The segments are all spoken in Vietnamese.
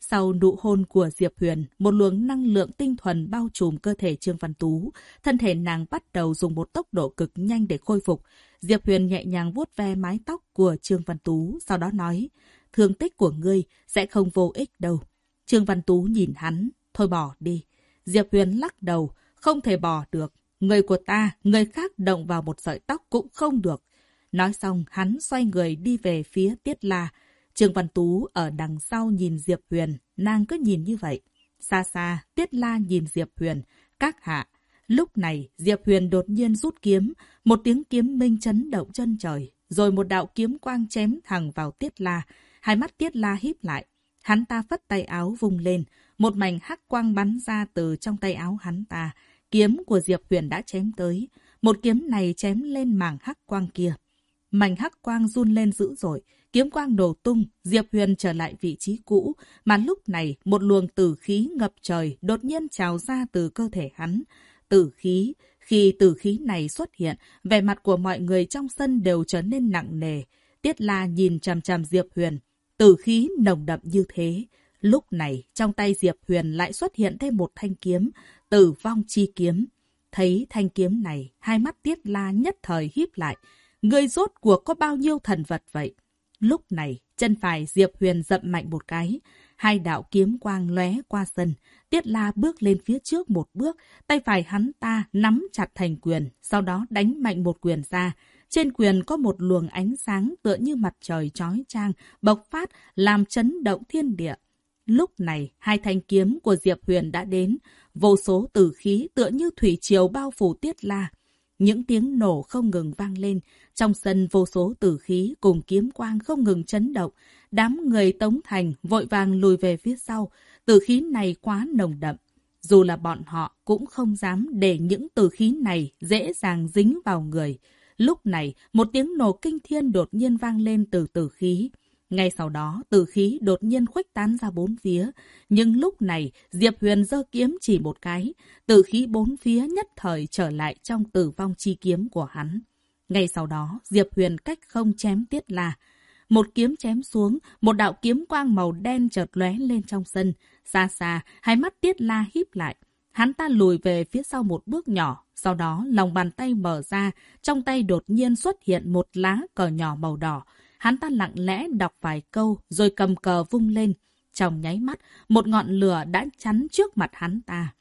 Sau nụ hôn của Diệp Huyền, một luồng năng lượng tinh thuần bao trùm cơ thể Trương Văn Tú. Thân thể nàng bắt đầu dùng một tốc độ cực nhanh để khôi phục. Diệp Huyền nhẹ nhàng vuốt ve mái tóc của Trương Văn Tú, sau đó nói, thương tích của ngươi sẽ không vô ích đâu. Trương Văn Tú nhìn hắn, thôi bỏ đi. Diệp Huyền lắc đầu, không thể bỏ được. Người của ta, người khác động vào một sợi tóc cũng không được. Nói xong, hắn xoay người đi về phía Tiết La, Trương Văn Tú ở đằng sau nhìn Diệp Huyền, nàng cứ nhìn như vậy. Xa xa, Tiết La nhìn Diệp Huyền, các hạ. Lúc này, Diệp Huyền đột nhiên rút kiếm, một tiếng kiếm minh chấn động chân trời, rồi một đạo kiếm quang chém thẳng vào Tiết La. Hai mắt Tiết La híp lại. Hắn ta phất tay áo vung lên, một mảnh hắc quang bắn ra từ trong tay áo hắn ta. Kiếm của Diệp Huyền đã chém tới. Một kiếm này chém lên mảng hắc quang kia. Mảnh hắc quang run lên dữ dội, Kiếm quang nổ tung, Diệp Huyền trở lại vị trí cũ, mà lúc này một luồng tử khí ngập trời đột nhiên trào ra từ cơ thể hắn. Tử khí, khi tử khí này xuất hiện, vẻ mặt của mọi người trong sân đều trở nên nặng nề. Tiết La nhìn chằm chằm Diệp Huyền, tử khí nồng đậm như thế. Lúc này, trong tay Diệp Huyền lại xuất hiện thêm một thanh kiếm, tử vong chi kiếm. Thấy thanh kiếm này, hai mắt Tiết La nhất thời híp lại. Người rốt cuộc có bao nhiêu thần vật vậy? Lúc này, chân phải Diệp Huyền dậm mạnh một cái. Hai đạo kiếm quang lóe qua sân. Tiết La bước lên phía trước một bước. Tay phải hắn ta nắm chặt thành quyền. Sau đó đánh mạnh một quyền ra. Trên quyền có một luồng ánh sáng tựa như mặt trời chói chang, bộc phát, làm chấn động thiên địa. Lúc này, hai thanh kiếm của Diệp Huyền đã đến. Vô số tử khí tựa như thủy triều bao phủ Tiết La. Những tiếng nổ không ngừng vang lên, trong sân vô số tử khí cùng kiếm quang không ngừng chấn động. Đám người Tống Thành vội vàng lùi về phía sau, tử khí này quá nồng đậm. Dù là bọn họ cũng không dám để những tử khí này dễ dàng dính vào người. Lúc này, một tiếng nổ kinh thiên đột nhiên vang lên từ tử khí. Ngay sau đó, tử khí đột nhiên khuếch tán ra bốn phía. Nhưng lúc này, Diệp Huyền giơ kiếm chỉ một cái. Tử khí bốn phía nhất thời trở lại trong tử vong chi kiếm của hắn. Ngay sau đó, Diệp Huyền cách không chém tiết là Một kiếm chém xuống, một đạo kiếm quang màu đen chợt lóe lên trong sân. Xa xa, hai mắt tiết la híp lại. Hắn ta lùi về phía sau một bước nhỏ, sau đó lòng bàn tay mở ra, trong tay đột nhiên xuất hiện một lá cờ nhỏ màu đỏ. Hắn ta lặng lẽ đọc vài câu, rồi cầm cờ vung lên. Trong nháy mắt, một ngọn lửa đã chắn trước mặt hắn ta.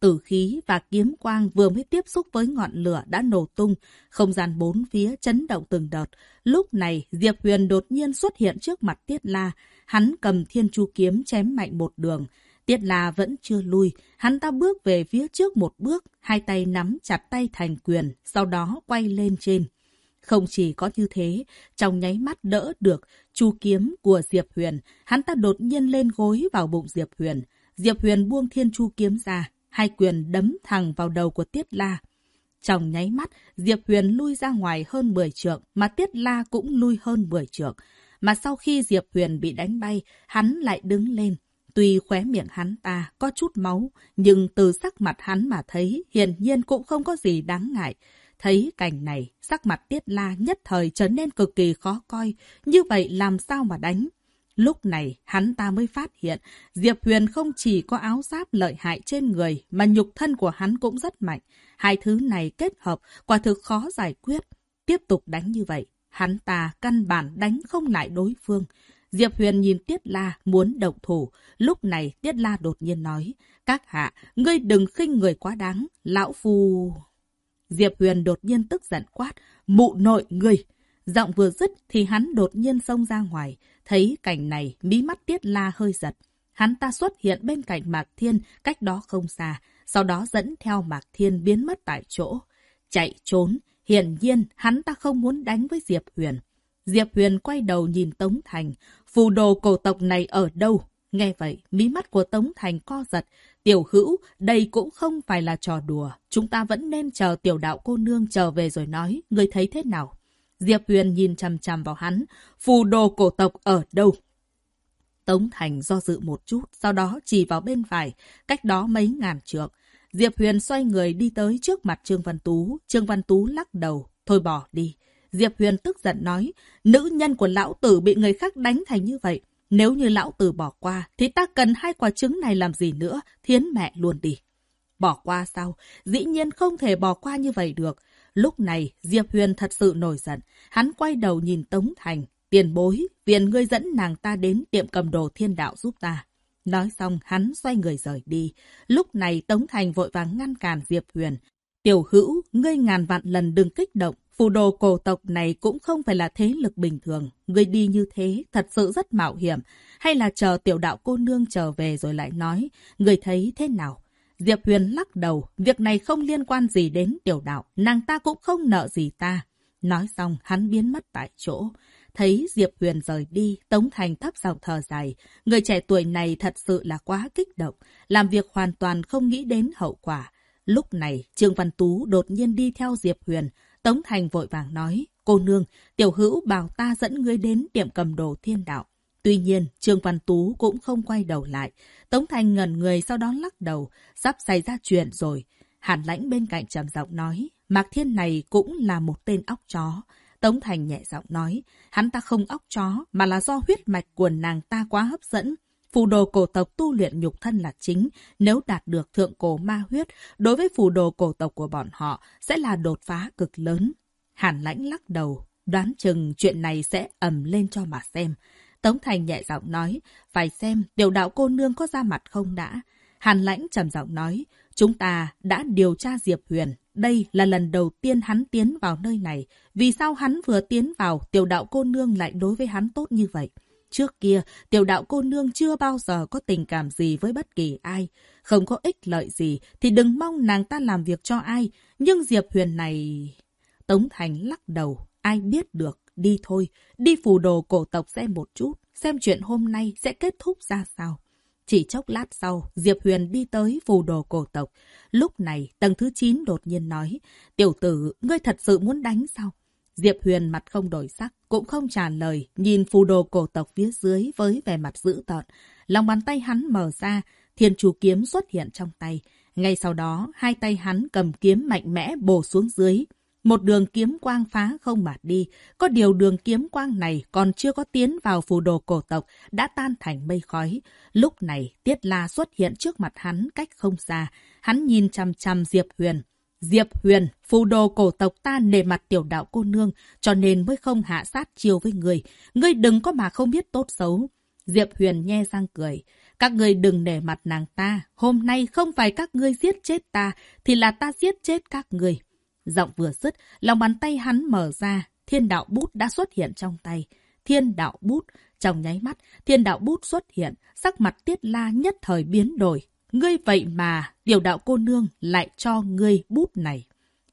Tử khí và kiếm quang vừa mới tiếp xúc với ngọn lửa đã nổ tung, không gian bốn phía chấn động từng đợt. Lúc này, Diệp Huyền đột nhiên xuất hiện trước mặt Tiết La. Hắn cầm thiên chu kiếm chém mạnh một đường. Tiết La vẫn chưa lui, hắn ta bước về phía trước một bước, hai tay nắm chặt tay thành quyền, sau đó quay lên trên. Không chỉ có như thế, trong nháy mắt đỡ được chu kiếm của Diệp Huyền, hắn ta đột nhiên lên gối vào bụng Diệp Huyền. Diệp Huyền buông thiên chu kiếm ra, hai quyền đấm thẳng vào đầu của Tiết La. Trong nháy mắt, Diệp Huyền lui ra ngoài hơn 10 trượng, mà Tiết La cũng lui hơn 10 trượng. Mà sau khi Diệp Huyền bị đánh bay, hắn lại đứng lên. Tuy khóe miệng hắn ta có chút máu, nhưng từ sắc mặt hắn mà thấy, hiển nhiên cũng không có gì đáng ngại. Thấy cảnh này, sắc mặt Tiết La nhất thời trở nên cực kỳ khó coi, như vậy làm sao mà đánh? Lúc này, hắn ta mới phát hiện, Diệp Huyền không chỉ có áo giáp lợi hại trên người, mà nhục thân của hắn cũng rất mạnh. Hai thứ này kết hợp, quả thực khó giải quyết. Tiếp tục đánh như vậy, hắn ta căn bản đánh không lại đối phương. Diệp Huyền nhìn Tiết La muốn động thủ. Lúc này Tiết La đột nhiên nói, các hạ, ngươi đừng khinh người quá đáng, lão phu... Diệp Huyền đột nhiên tức giận quát, mụ nội ngươi. Giọng vừa dứt thì hắn đột nhiên xông ra ngoài. Thấy cảnh này, mí mắt Tiết La hơi giật. Hắn ta xuất hiện bên cạnh Mạc Thiên, cách đó không xa, sau đó dẫn theo Mạc Thiên biến mất tại chỗ. Chạy trốn, hiển nhiên hắn ta không muốn đánh với Diệp Huyền. Diệp Huyền quay đầu nhìn Tống Thành, phù đồ cổ tộc này ở đâu? Nghe vậy, mí mắt của Tống Thành co giật. Tiểu hữu, đây cũng không phải là trò đùa. Chúng ta vẫn nên chờ tiểu đạo cô nương trở về rồi nói. Người thấy thế nào? Diệp Huyền nhìn chằm chằm vào hắn. Phù đồ cổ tộc ở đâu? Tống Thành do dự một chút, sau đó chỉ vào bên phải, cách đó mấy ngàn trượng. Diệp Huyền xoay người đi tới trước mặt Trương Văn Tú. Trương Văn Tú lắc đầu. Thôi bỏ đi. Diệp Huyền tức giận nói, nữ nhân của lão tử bị người khác đánh thành như vậy. Nếu như lão tử bỏ qua, thì ta cần hai quả trứng này làm gì nữa, thiến mẹ luôn đi. Bỏ qua sao? Dĩ nhiên không thể bỏ qua như vậy được. Lúc này, Diệp Huyền thật sự nổi giận. Hắn quay đầu nhìn Tống Thành. Tiền bối, viện ngươi dẫn nàng ta đến tiệm cầm đồ thiên đạo giúp ta. Nói xong, hắn xoay người rời đi. Lúc này, Tống Thành vội vàng ngăn cản Diệp Huyền. Tiểu hữu, ngươi ngàn vạn lần đừng kích động. Phù đồ cổ tộc này cũng không phải là thế lực bình thường. Ngươi đi như thế thật sự rất mạo hiểm. Hay là chờ tiểu đạo cô nương trở về rồi lại nói. Ngươi thấy thế nào? Diệp Huyền lắc đầu. Việc này không liên quan gì đến tiểu đạo. Nàng ta cũng không nợ gì ta. Nói xong, hắn biến mất tại chỗ. Thấy Diệp Huyền rời đi, Tống Thành thấp giọng thở dài. Người trẻ tuổi này thật sự là quá kích động. Làm việc hoàn toàn không nghĩ đến hậu quả. Lúc này, Trương Văn Tú đột nhiên đi theo Diệp Huyền. Tống Thành vội vàng nói, cô nương, tiểu hữu bảo ta dẫn ngươi đến tiệm cầm đồ thiên đạo. Tuy nhiên, Trương Văn Tú cũng không quay đầu lại. Tống Thành ngẩn người sau đó lắc đầu, sắp xảy ra chuyện rồi. Hàn lãnh bên cạnh trầm giọng nói, Mạc Thiên này cũng là một tên óc chó. Tống Thành nhẹ giọng nói, hắn ta không óc chó, mà là do huyết mạch của nàng ta quá hấp dẫn. Phù đồ cổ tộc tu luyện nhục thân là chính, nếu đạt được thượng cổ ma huyết, đối với phù đồ cổ tộc của bọn họ sẽ là đột phá cực lớn. Hàn lãnh lắc đầu, đoán chừng chuyện này sẽ ầm lên cho mà xem. Tống Thành nhẹ giọng nói, phải xem tiểu đạo cô nương có ra mặt không đã. Hàn lãnh trầm giọng nói, chúng ta đã điều tra Diệp Huyền. Đây là lần đầu tiên hắn tiến vào nơi này. Vì sao hắn vừa tiến vào, tiểu đạo cô nương lại đối với hắn tốt như vậy? Trước kia, tiểu đạo cô nương chưa bao giờ có tình cảm gì với bất kỳ ai. Không có ích lợi gì, thì đừng mong nàng ta làm việc cho ai. Nhưng Diệp Huyền này... Tống Thành lắc đầu, ai biết được, đi thôi, đi phù đồ cổ tộc xem một chút, xem chuyện hôm nay sẽ kết thúc ra sao. Chỉ chốc lát sau, Diệp Huyền đi tới phù đồ cổ tộc. Lúc này, tầng thứ 9 đột nhiên nói, tiểu tử, ngươi thật sự muốn đánh sao? Diệp Huyền mặt không đổi sắc, cũng không trả lời, nhìn phù đồ cổ tộc phía dưới với vẻ mặt dữ tợn. Lòng bàn tay hắn mở ra, thiên chủ kiếm xuất hiện trong tay. Ngay sau đó, hai tay hắn cầm kiếm mạnh mẽ bổ xuống dưới. Một đường kiếm quang phá không mà đi. Có điều đường kiếm quang này còn chưa có tiến vào phù đồ cổ tộc, đã tan thành mây khói. Lúc này, Tiết La xuất hiện trước mặt hắn cách không xa. Hắn nhìn chăm chăm Diệp Huyền. Diệp Huyền, phù đồ cổ tộc ta nề mặt tiểu đạo cô nương, cho nên mới không hạ sát chiêu với người. Ngươi đừng có mà không biết tốt xấu. Diệp Huyền nhe răng cười. Các ngươi đừng nể mặt nàng ta. Hôm nay không phải các ngươi giết chết ta, thì là ta giết chết các ngươi. Giọng vừa dứt, lòng bàn tay hắn mở ra, thiên đạo bút đã xuất hiện trong tay. Thiên đạo bút, trong nháy mắt, thiên đạo bút xuất hiện, sắc mặt tiết la nhất thời biến đổi. Ngươi vậy mà, điều đạo cô nương lại cho ngươi bút này.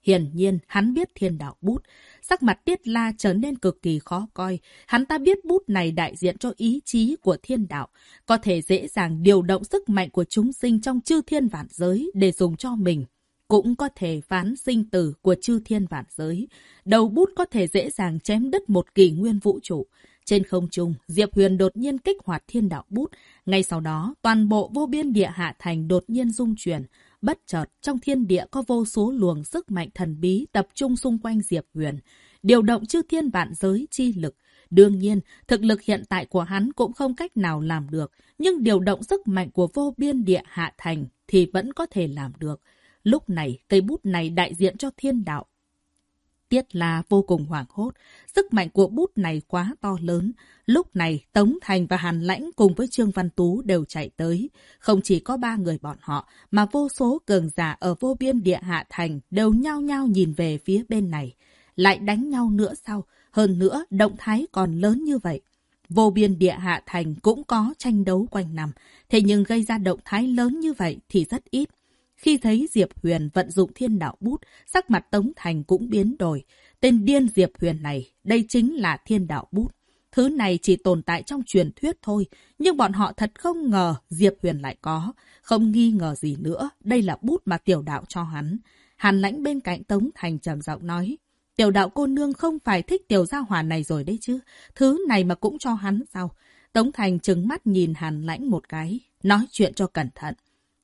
Hiển nhiên, hắn biết thiên đạo bút. Sắc mặt tiết la trở nên cực kỳ khó coi. Hắn ta biết bút này đại diện cho ý chí của thiên đạo. Có thể dễ dàng điều động sức mạnh của chúng sinh trong chư thiên vạn giới để dùng cho mình cũng có thể phán sinh tử của chư thiên vạn giới. Đầu bút có thể dễ dàng chém đứt một kỷ nguyên vũ trụ. Trên không trung, Diệp Huyền đột nhiên kích hoạt thiên đạo bút. Ngay sau đó, toàn bộ vô biên địa hạ thành đột nhiên rung chuyển. Bất chợt, trong thiên địa có vô số luồng sức mạnh thần bí tập trung xung quanh Diệp Huyền. Điều động chư thiên vạn giới chi lực. Đương nhiên, thực lực hiện tại của hắn cũng không cách nào làm được. Nhưng điều động sức mạnh của vô biên địa hạ thành thì vẫn có thể làm được. Lúc này, cây bút này đại diện cho thiên đạo. Tiết là vô cùng hoảng hốt. Sức mạnh của bút này quá to lớn. Lúc này, Tống Thành và Hàn Lãnh cùng với Trương Văn Tú đều chạy tới. Không chỉ có ba người bọn họ, mà vô số cường giả ở vô biên địa hạ thành đều nhao nhao nhìn về phía bên này. Lại đánh nhau nữa sao? Hơn nữa, động thái còn lớn như vậy. Vô biên địa hạ thành cũng có tranh đấu quanh năm. Thế nhưng gây ra động thái lớn như vậy thì rất ít. Khi thấy Diệp Huyền vận dụng thiên đạo bút, sắc mặt Tống Thành cũng biến đổi. Tên điên Diệp Huyền này, đây chính là thiên đạo bút. Thứ này chỉ tồn tại trong truyền thuyết thôi, nhưng bọn họ thật không ngờ Diệp Huyền lại có. Không nghi ngờ gì nữa, đây là bút mà tiểu đạo cho hắn. Hàn lãnh bên cạnh Tống Thành trầm giọng nói. Tiểu đạo cô nương không phải thích tiểu gia Hòa này rồi đấy chứ. Thứ này mà cũng cho hắn sao? Tống Thành trừng mắt nhìn Hàn lãnh một cái. Nói chuyện cho cẩn thận.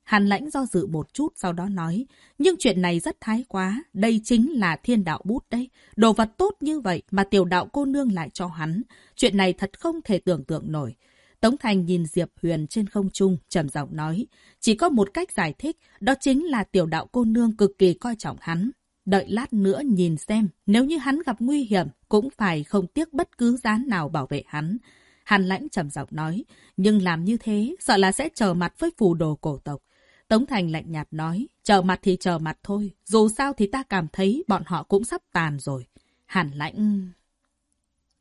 Hàn lãnh do dự một chút sau đó nói, nhưng chuyện này rất thái quá, đây chính là thiên đạo bút đấy. Đồ vật tốt như vậy mà tiểu đạo cô nương lại cho hắn. Chuyện này thật không thể tưởng tượng nổi. Tống Thành nhìn Diệp Huyền trên không trung, trầm giọng nói, chỉ có một cách giải thích, đó chính là tiểu đạo cô nương cực kỳ coi trọng hắn. Đợi lát nữa nhìn xem, nếu như hắn gặp nguy hiểm, cũng phải không tiếc bất cứ giá nào bảo vệ hắn. Hàn lãnh trầm giọng nói, nhưng làm như thế, sợ là sẽ trở mặt với phù đồ cổ tộc. Tống Thành lạnh nhạt nói, chờ mặt thì chờ mặt thôi, dù sao thì ta cảm thấy bọn họ cũng sắp tàn rồi. Hàn lãnh...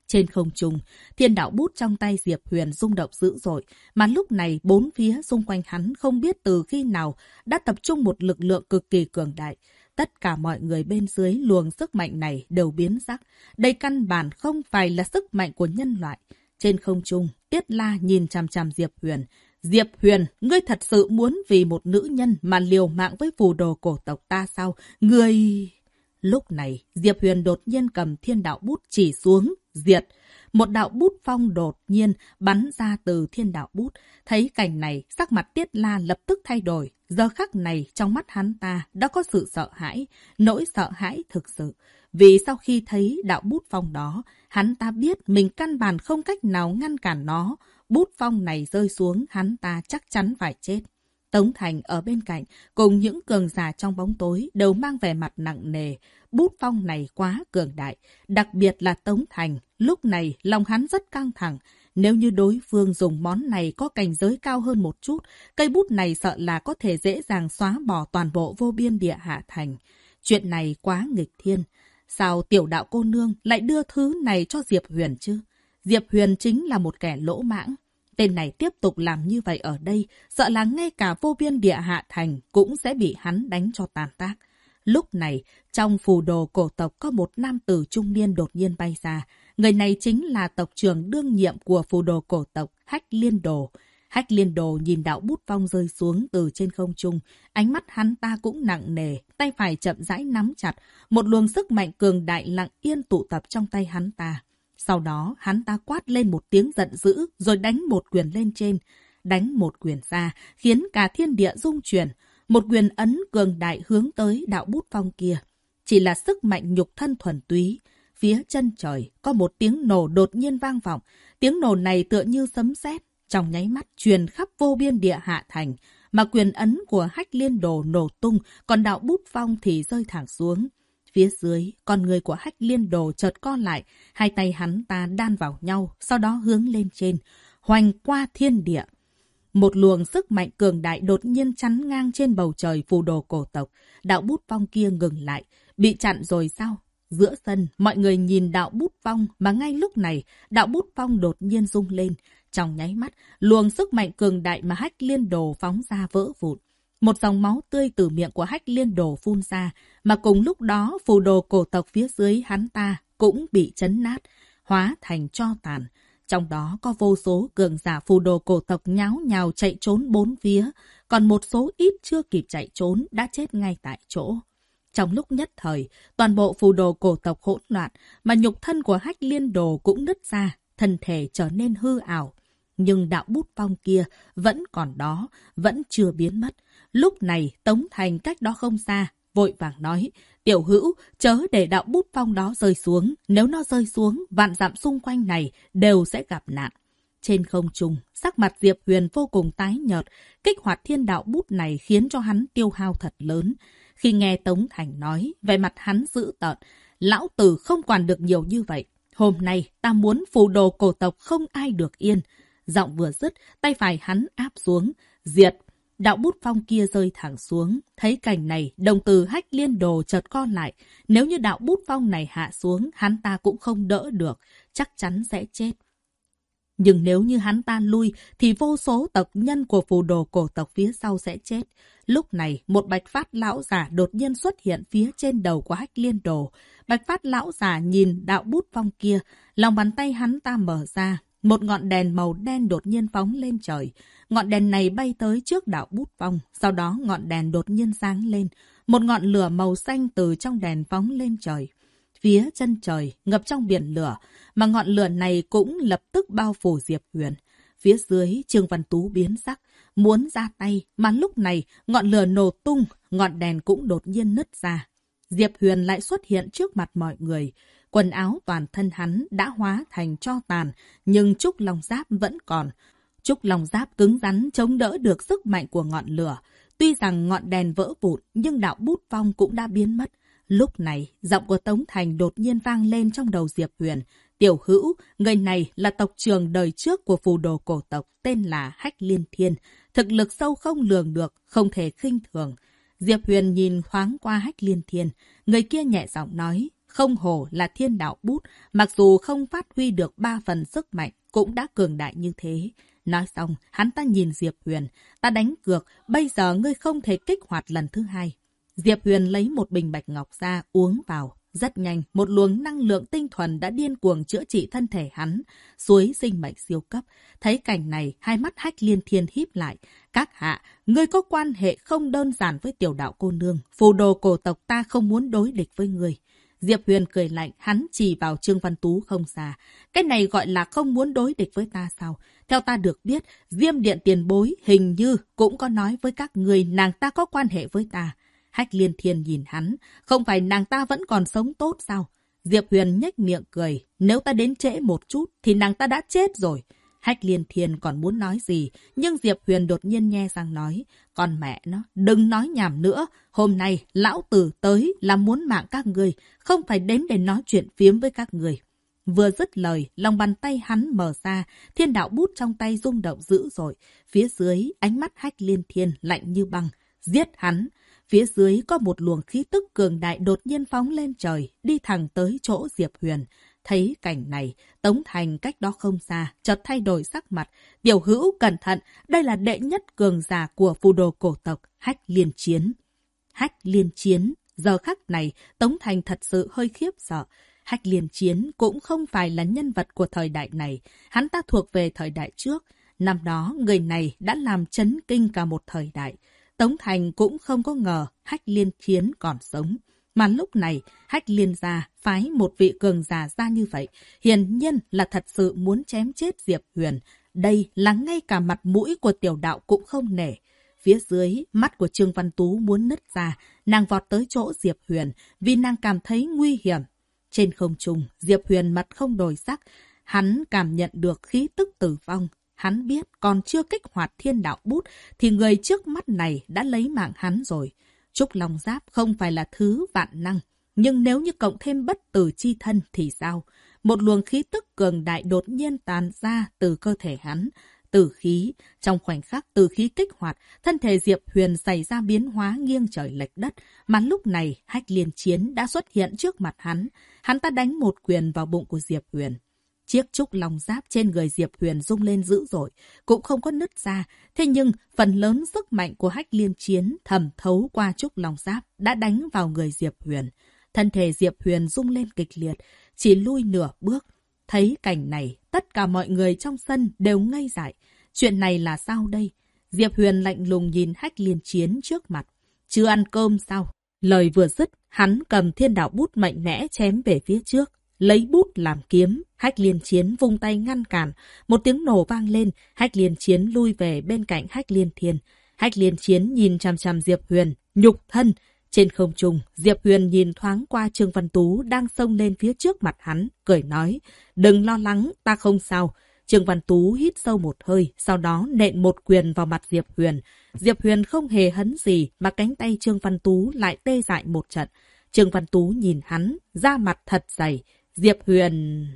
Trên không trung, thiên đạo bút trong tay Diệp Huyền rung động dữ dội, mà lúc này bốn phía xung quanh hắn không biết từ khi nào đã tập trung một lực lượng cực kỳ cường đại. Tất cả mọi người bên dưới luồng sức mạnh này đều biến sắc. Đây căn bản không phải là sức mạnh của nhân loại. Trên không trung, Tiết La nhìn chằm chằm Diệp Huyền, Diệp Huyền, ngươi thật sự muốn vì một nữ nhân mà liều mạng với phù đồ cổ tộc ta sao? Ngươi... Lúc này, Diệp Huyền đột nhiên cầm thiên đạo bút chỉ xuống, diệt. Một đạo bút phong đột nhiên bắn ra từ thiên đạo bút. Thấy cảnh này, sắc mặt Tiết La lập tức thay đổi. Giờ khắc này, trong mắt hắn ta đã có sự sợ hãi, nỗi sợ hãi thực sự. Vì sau khi thấy đạo bút phong đó, hắn ta biết mình căn bản không cách nào ngăn cản nó. Bút phong này rơi xuống, hắn ta chắc chắn phải chết. Tống Thành ở bên cạnh, cùng những cường giả trong bóng tối đều mang vẻ mặt nặng nề. Bút phong này quá cường đại, đặc biệt là Tống Thành. Lúc này, lòng hắn rất căng thẳng. Nếu như đối phương dùng món này có cảnh giới cao hơn một chút, cây bút này sợ là có thể dễ dàng xóa bỏ toàn bộ vô biên địa hạ thành. Chuyện này quá nghịch thiên. Sao tiểu đạo cô nương lại đưa thứ này cho Diệp Huyền chứ? Diệp Huyền chính là một kẻ lỗ mãng. Tên này tiếp tục làm như vậy ở đây, sợ là ngay cả vô biên địa hạ thành cũng sẽ bị hắn đánh cho tàn tác. Lúc này, trong phù đồ cổ tộc có một nam tử trung niên đột nhiên bay ra. Người này chính là tộc trưởng đương nhiệm của phù đồ cổ tộc Hách Liên Đồ. Hách Liên Đồ nhìn đạo bút phong rơi xuống từ trên không trung. Ánh mắt hắn ta cũng nặng nề, tay phải chậm rãi nắm chặt. Một luồng sức mạnh cường đại lặng yên tụ tập trong tay hắn ta. Sau đó, hắn ta quát lên một tiếng giận dữ, rồi đánh một quyền lên trên. Đánh một quyền ra, khiến cả thiên địa rung chuyển. Một quyền ấn cường đại hướng tới đạo bút phong kia. Chỉ là sức mạnh nhục thân thuần túy. Phía chân trời, có một tiếng nổ đột nhiên vang vọng. Tiếng nổ này tựa như sấm sét trong nháy mắt truyền khắp vô biên địa hạ thành. Mà quyền ấn của hách liên đồ nổ tung, còn đạo bút phong thì rơi thẳng xuống. Phía dưới, con người của hách liên đồ chợt co lại, hai tay hắn ta đan vào nhau, sau đó hướng lên trên, hoành qua thiên địa. Một luồng sức mạnh cường đại đột nhiên chắn ngang trên bầu trời phù đồ cổ tộc. Đạo bút vong kia ngừng lại. Bị chặn rồi sao? Giữa sân, mọi người nhìn đạo bút vong mà ngay lúc này, đạo bút vong đột nhiên rung lên. Trong nháy mắt, luồng sức mạnh cường đại mà hách liên đồ phóng ra vỡ vụn. Một dòng máu tươi từ miệng của hách liên đồ phun ra, mà cùng lúc đó phù đồ cổ tộc phía dưới hắn ta cũng bị chấn nát, hóa thành cho tàn. Trong đó có vô số cường giả phù đồ cổ tộc nháo nhào chạy trốn bốn phía, còn một số ít chưa kịp chạy trốn đã chết ngay tại chỗ. Trong lúc nhất thời, toàn bộ phù đồ cổ tộc hỗn loạn, mà nhục thân của hách liên đồ cũng nứt ra, thân thể trở nên hư ảo. Nhưng đạo bút phong kia vẫn còn đó, vẫn chưa biến mất. Lúc này, Tống Thành cách đó không xa, vội vàng nói, tiểu hữu, chớ để đạo bút phong đó rơi xuống. Nếu nó rơi xuống, vạn dặm xung quanh này đều sẽ gặp nạn. Trên không trung, sắc mặt Diệp Huyền vô cùng tái nhợt, kích hoạt thiên đạo bút này khiến cho hắn tiêu hao thật lớn. Khi nghe Tống Thành nói, về mặt hắn dữ tợn, lão tử không quản được nhiều như vậy. Hôm nay, ta muốn phù đồ cổ tộc không ai được yên. Giọng vừa dứt, tay phải hắn áp xuống, diệt, Đạo bút phong kia rơi thẳng xuống. Thấy cảnh này, đồng từ hách liên đồ chợt con lại. Nếu như đạo bút phong này hạ xuống, hắn ta cũng không đỡ được. Chắc chắn sẽ chết. Nhưng nếu như hắn ta lui, thì vô số tộc nhân của phù đồ cổ tộc phía sau sẽ chết. Lúc này, một bạch phát lão giả đột nhiên xuất hiện phía trên đầu của hách liên đồ. Bạch phát lão giả nhìn đạo bút phong kia, lòng bàn tay hắn ta mở ra. Một ngọn đèn màu đen đột nhiên phóng lên trời. Ngọn đèn này bay tới trước đạo bút phong, sau đó ngọn đèn đột nhiên sáng lên. Một ngọn lửa màu xanh từ trong đèn phóng lên trời. Phía chân trời, ngập trong biển lửa, mà ngọn lửa này cũng lập tức bao phủ Diệp Huyền. Phía dưới, Trương Văn Tú biến sắc, muốn ra tay, mà lúc này ngọn lửa nổ tung, ngọn đèn cũng đột nhiên nứt ra. Diệp Huyền lại xuất hiện trước mặt mọi người. Quần áo toàn thân hắn đã hóa thành cho tàn, nhưng Trúc Long Giáp vẫn còn. Trúc Long Giáp cứng rắn chống đỡ được sức mạnh của ngọn lửa. Tuy rằng ngọn đèn vỡ vụn, nhưng đạo bút phong cũng đã biến mất. Lúc này, giọng của Tống Thành đột nhiên vang lên trong đầu Diệp Huyền. Tiểu hữu, người này là tộc trường đời trước của phù đồ cổ tộc tên là Hách Liên Thiên. Thực lực sâu không lường được, không thể khinh thường. Diệp Huyền nhìn thoáng qua Hách Liên Thiên. Người kia nhẹ giọng nói, không hổ là thiên đạo bút, mặc dù không phát huy được ba phần sức mạnh, cũng đã cường đại như thế. Nói xong, hắn ta nhìn Diệp Huyền. Ta đánh cược, bây giờ ngươi không thể kích hoạt lần thứ hai. Diệp Huyền lấy một bình bạch ngọc ra uống vào. Rất nhanh, một luồng năng lượng tinh thuần đã điên cuồng chữa trị thân thể hắn, suối sinh mệnh siêu cấp. Thấy cảnh này, hai mắt hách liên thiên híp lại. Các hạ, ngươi có quan hệ không đơn giản với tiểu đạo cô nương. Phù đồ cổ tộc ta không muốn đối địch với ngươi. Diệp Huyền cười lạnh, hắn chỉ vào Trương Văn Tú không xa. Cái này gọi là không muốn đối địch với ta sao? Theo ta được biết, Diêm Điện tiền bối hình như cũng có nói với các người nàng ta có quan hệ với ta. Hách liên thiên nhìn hắn, không phải nàng ta vẫn còn sống tốt sao? Diệp Huyền nhếch miệng cười, nếu ta đến trễ một chút thì nàng ta đã chết rồi. Hách liên thiên còn muốn nói gì, nhưng Diệp Huyền đột nhiên nghe rằng nói, con mẹ nó, đừng nói nhảm nữa, hôm nay lão tử tới là muốn mạng các người, không phải đến để nói chuyện phiếm với các người. Vừa dứt lời, lòng bàn tay hắn mở ra, thiên đạo bút trong tay rung động dữ dội. Phía dưới, ánh mắt hách liên thiên lạnh như băng. Giết hắn! Phía dưới có một luồng khí tức cường đại đột nhiên phóng lên trời, đi thẳng tới chỗ Diệp Huyền. Thấy cảnh này, Tống Thành cách đó không xa, chợt thay đổi sắc mặt. Tiểu hữu cẩn thận, đây là đệ nhất cường giả của phù đồ cổ tộc, Hách Liên Chiến. Hách Liên Chiến, giờ khắc này, Tống Thành thật sự hơi khiếp sợ. Hách Liên Chiến cũng không phải là nhân vật của thời đại này, hắn ta thuộc về thời đại trước. Năm đó, người này đã làm chấn kinh cả một thời đại. Tống Thành cũng không có ngờ Hách Liên Chiến còn sống. Mà lúc này, Hách Liên gia phái một vị cường giả ra như vậy, hiển nhiên là thật sự muốn chém chết Diệp Huyền. Đây là ngay cả mặt mũi của tiểu đạo cũng không nể. Phía dưới, mắt của Trương Văn Tú muốn nứt ra, nàng vọt tới chỗ Diệp Huyền vì nàng cảm thấy nguy hiểm. Trên không trung, Diệp Huyền mặt không đổi sắc, hắn cảm nhận được khí tức tử vong, Hắn biết còn chưa kích hoạt thiên đạo bút thì người trước mắt này đã lấy mạng hắn rồi. Trúc Long Giáp không phải là thứ vạn năng. Nhưng nếu như cộng thêm bất tử chi thân thì sao? Một luồng khí tức cường đại đột nhiên tàn ra từ cơ thể hắn. Tử khí, trong khoảnh khắc tử khí kích hoạt, thân thể Diệp Huyền xảy ra biến hóa nghiêng trời lệch đất, mà lúc này hách liên chiến đã xuất hiện trước mặt hắn. Hắn ta đánh một quyền vào bụng của Diệp Huyền. Chiếc trúc lòng giáp trên người Diệp Huyền rung lên dữ dội, cũng không có nứt ra. Thế nhưng, phần lớn sức mạnh của hách liên chiến thẩm thấu qua trúc lòng giáp đã đánh vào người Diệp Huyền. Thân thể Diệp Huyền rung lên kịch liệt, chỉ lui nửa bước. Thấy cảnh này, tất cả mọi người trong sân đều ngây dại. Chuyện này là sao đây? Diệp Huyền lạnh lùng nhìn hách liên chiến trước mặt. Chưa ăn cơm sao? Lời vừa dứt, hắn cầm thiên đạo bút mạnh mẽ chém về phía trước lấy bút làm kiếm. Hách liên chiến vung tay ngăn cản. Một tiếng nổ vang lên, hách liên chiến lui về bên cạnh hách liên thiên. Hách liên chiến nhìn chằm chằm Diệp Huyền, nhục thân. Trên không trung, Diệp Huyền nhìn thoáng qua Trương Văn Tú đang xông lên phía trước mặt hắn, cười nói, đừng lo lắng, ta không sao. Trương Văn Tú hít sâu một hơi, sau đó nện một quyền vào mặt Diệp Huyền. Diệp Huyền không hề hấn gì, mà cánh tay Trương Văn Tú lại tê dại một trận. Trương Văn Tú nhìn hắn, da mặt thật dày, Diệp Huyền...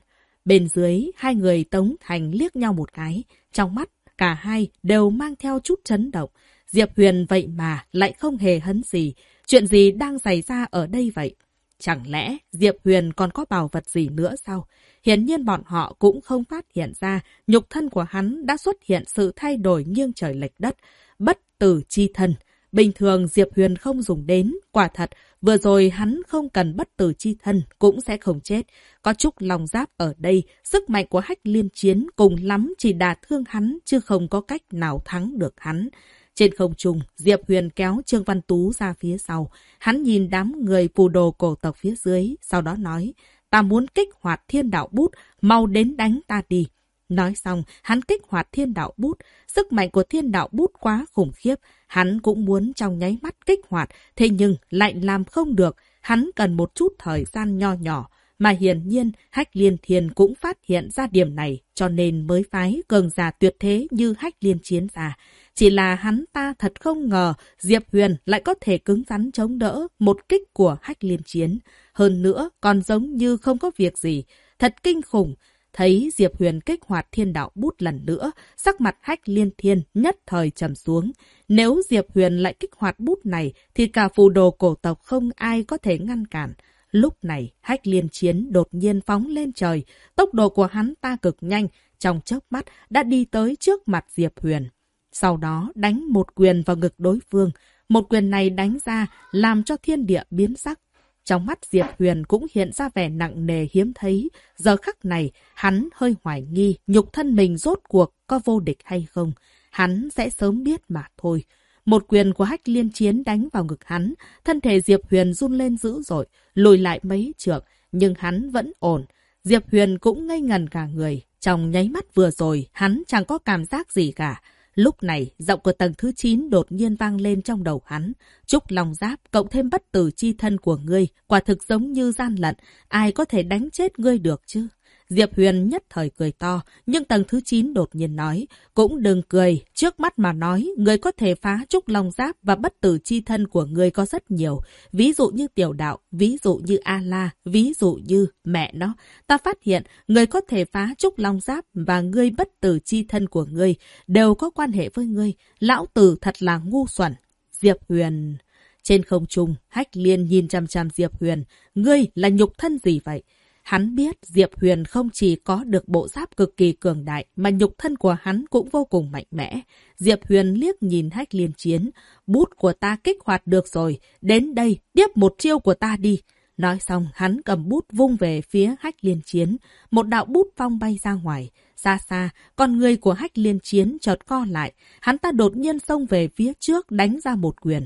Bên dưới, hai người Tống Thành liếc nhau một cái. Trong mắt, cả hai đều mang theo chút chấn động. Diệp Huyền vậy mà lại không hề hấn gì. Chuyện gì đang xảy ra ở đây vậy? Chẳng lẽ Diệp Huyền còn có bảo vật gì nữa sao? Hiển nhiên bọn họ cũng không phát hiện ra nhục thân của hắn đã xuất hiện sự thay đổi nghiêng trời lệch đất. Bất tử chi thân bình thường Diệp Huyền không dùng đến. Quả thật, vừa rồi hắn không cần bất tử chi thân, cũng sẽ không chết. Có chút lòng giáp ở đây, sức mạnh của hách liên chiến cùng lắm chỉ đả thương hắn, chứ không có cách nào thắng được hắn. Trên không trung, Diệp Huyền kéo Trương Văn Tú ra phía sau. Hắn nhìn đám người phù đồ cổ tộc phía dưới, sau đó nói, ta muốn kích hoạt thiên đạo bút, mau đến đánh ta đi. Nói xong, hắn kích hoạt thiên đạo bút. Sức mạnh của thiên đạo bút quá khủng khiếp. Hắn cũng muốn trong nháy mắt kích hoạt, thế nhưng lại làm không được. Hắn cần một chút thời gian nho nhỏ. Mà hiển nhiên, Hách Liên Thiên cũng phát hiện ra điểm này, cho nên mới phái cường giả tuyệt thế như Hách Liên Chiến ra. Chỉ là hắn ta thật không ngờ Diệp Huyền lại có thể cứng rắn chống đỡ một kích của Hách Liên Chiến. Hơn nữa, còn giống như không có việc gì. Thật kinh khủng. Thấy Diệp Huyền kích hoạt thiên đạo bút lần nữa, sắc mặt hách liên thiên nhất thời trầm xuống. Nếu Diệp Huyền lại kích hoạt bút này, thì cả phù đồ cổ tộc không ai có thể ngăn cản. Lúc này, hách liên chiến đột nhiên phóng lên trời. Tốc độ của hắn ta cực nhanh, trong chớp mắt đã đi tới trước mặt Diệp Huyền. Sau đó đánh một quyền vào ngực đối phương. Một quyền này đánh ra làm cho thiên địa biến sắc. Trong mắt Diệp Huyền cũng hiện ra vẻ nặng nề hiếm thấy. Giờ khắc này, hắn hơi hoài nghi nhục thân mình rốt cuộc có vô địch hay không. Hắn sẽ sớm biết mà thôi. Một quyền của hách liên chiến đánh vào ngực hắn. Thân thể Diệp Huyền run lên dữ dội, lùi lại mấy trượng. Nhưng hắn vẫn ổn. Diệp Huyền cũng ngây ngần cả người. Trong nháy mắt vừa rồi, hắn chẳng có cảm giác gì cả. Lúc này, giọng của tầng thứ 9 đột nhiên vang lên trong đầu hắn. Trúc lòng giáp cộng thêm bất tử chi thân của ngươi, quả thực giống như gian lận. Ai có thể đánh chết ngươi được chứ? Diệp Huyền nhất thời cười to, nhưng tầng thứ 9 đột nhiên nói, cũng đừng cười, trước mắt mà nói, người có thể phá trúc long giáp và bất tử chi thân của người có rất nhiều, ví dụ như tiểu đạo, ví dụ như A-la, ví dụ như mẹ nó. Ta phát hiện, người có thể phá trúc long giáp và người bất tử chi thân của người đều có quan hệ với người Lão tử thật là ngu xuẩn. Diệp Huyền... Trên không trung, Hách Liên nhìn chăm chăm Diệp Huyền. Ngươi là nhục thân gì vậy? Hắn biết Diệp Huyền không chỉ có được bộ giáp cực kỳ cường đại mà nhục thân của hắn cũng vô cùng mạnh mẽ. Diệp Huyền liếc nhìn hách liên chiến. Bút của ta kích hoạt được rồi. Đến đây, tiếp một chiêu của ta đi. Nói xong, hắn cầm bút vung về phía hách liên chiến. Một đạo bút phong bay ra ngoài. Xa xa, con người của hách liên chiến chợt co lại. Hắn ta đột nhiên xông về phía trước đánh ra một quyền.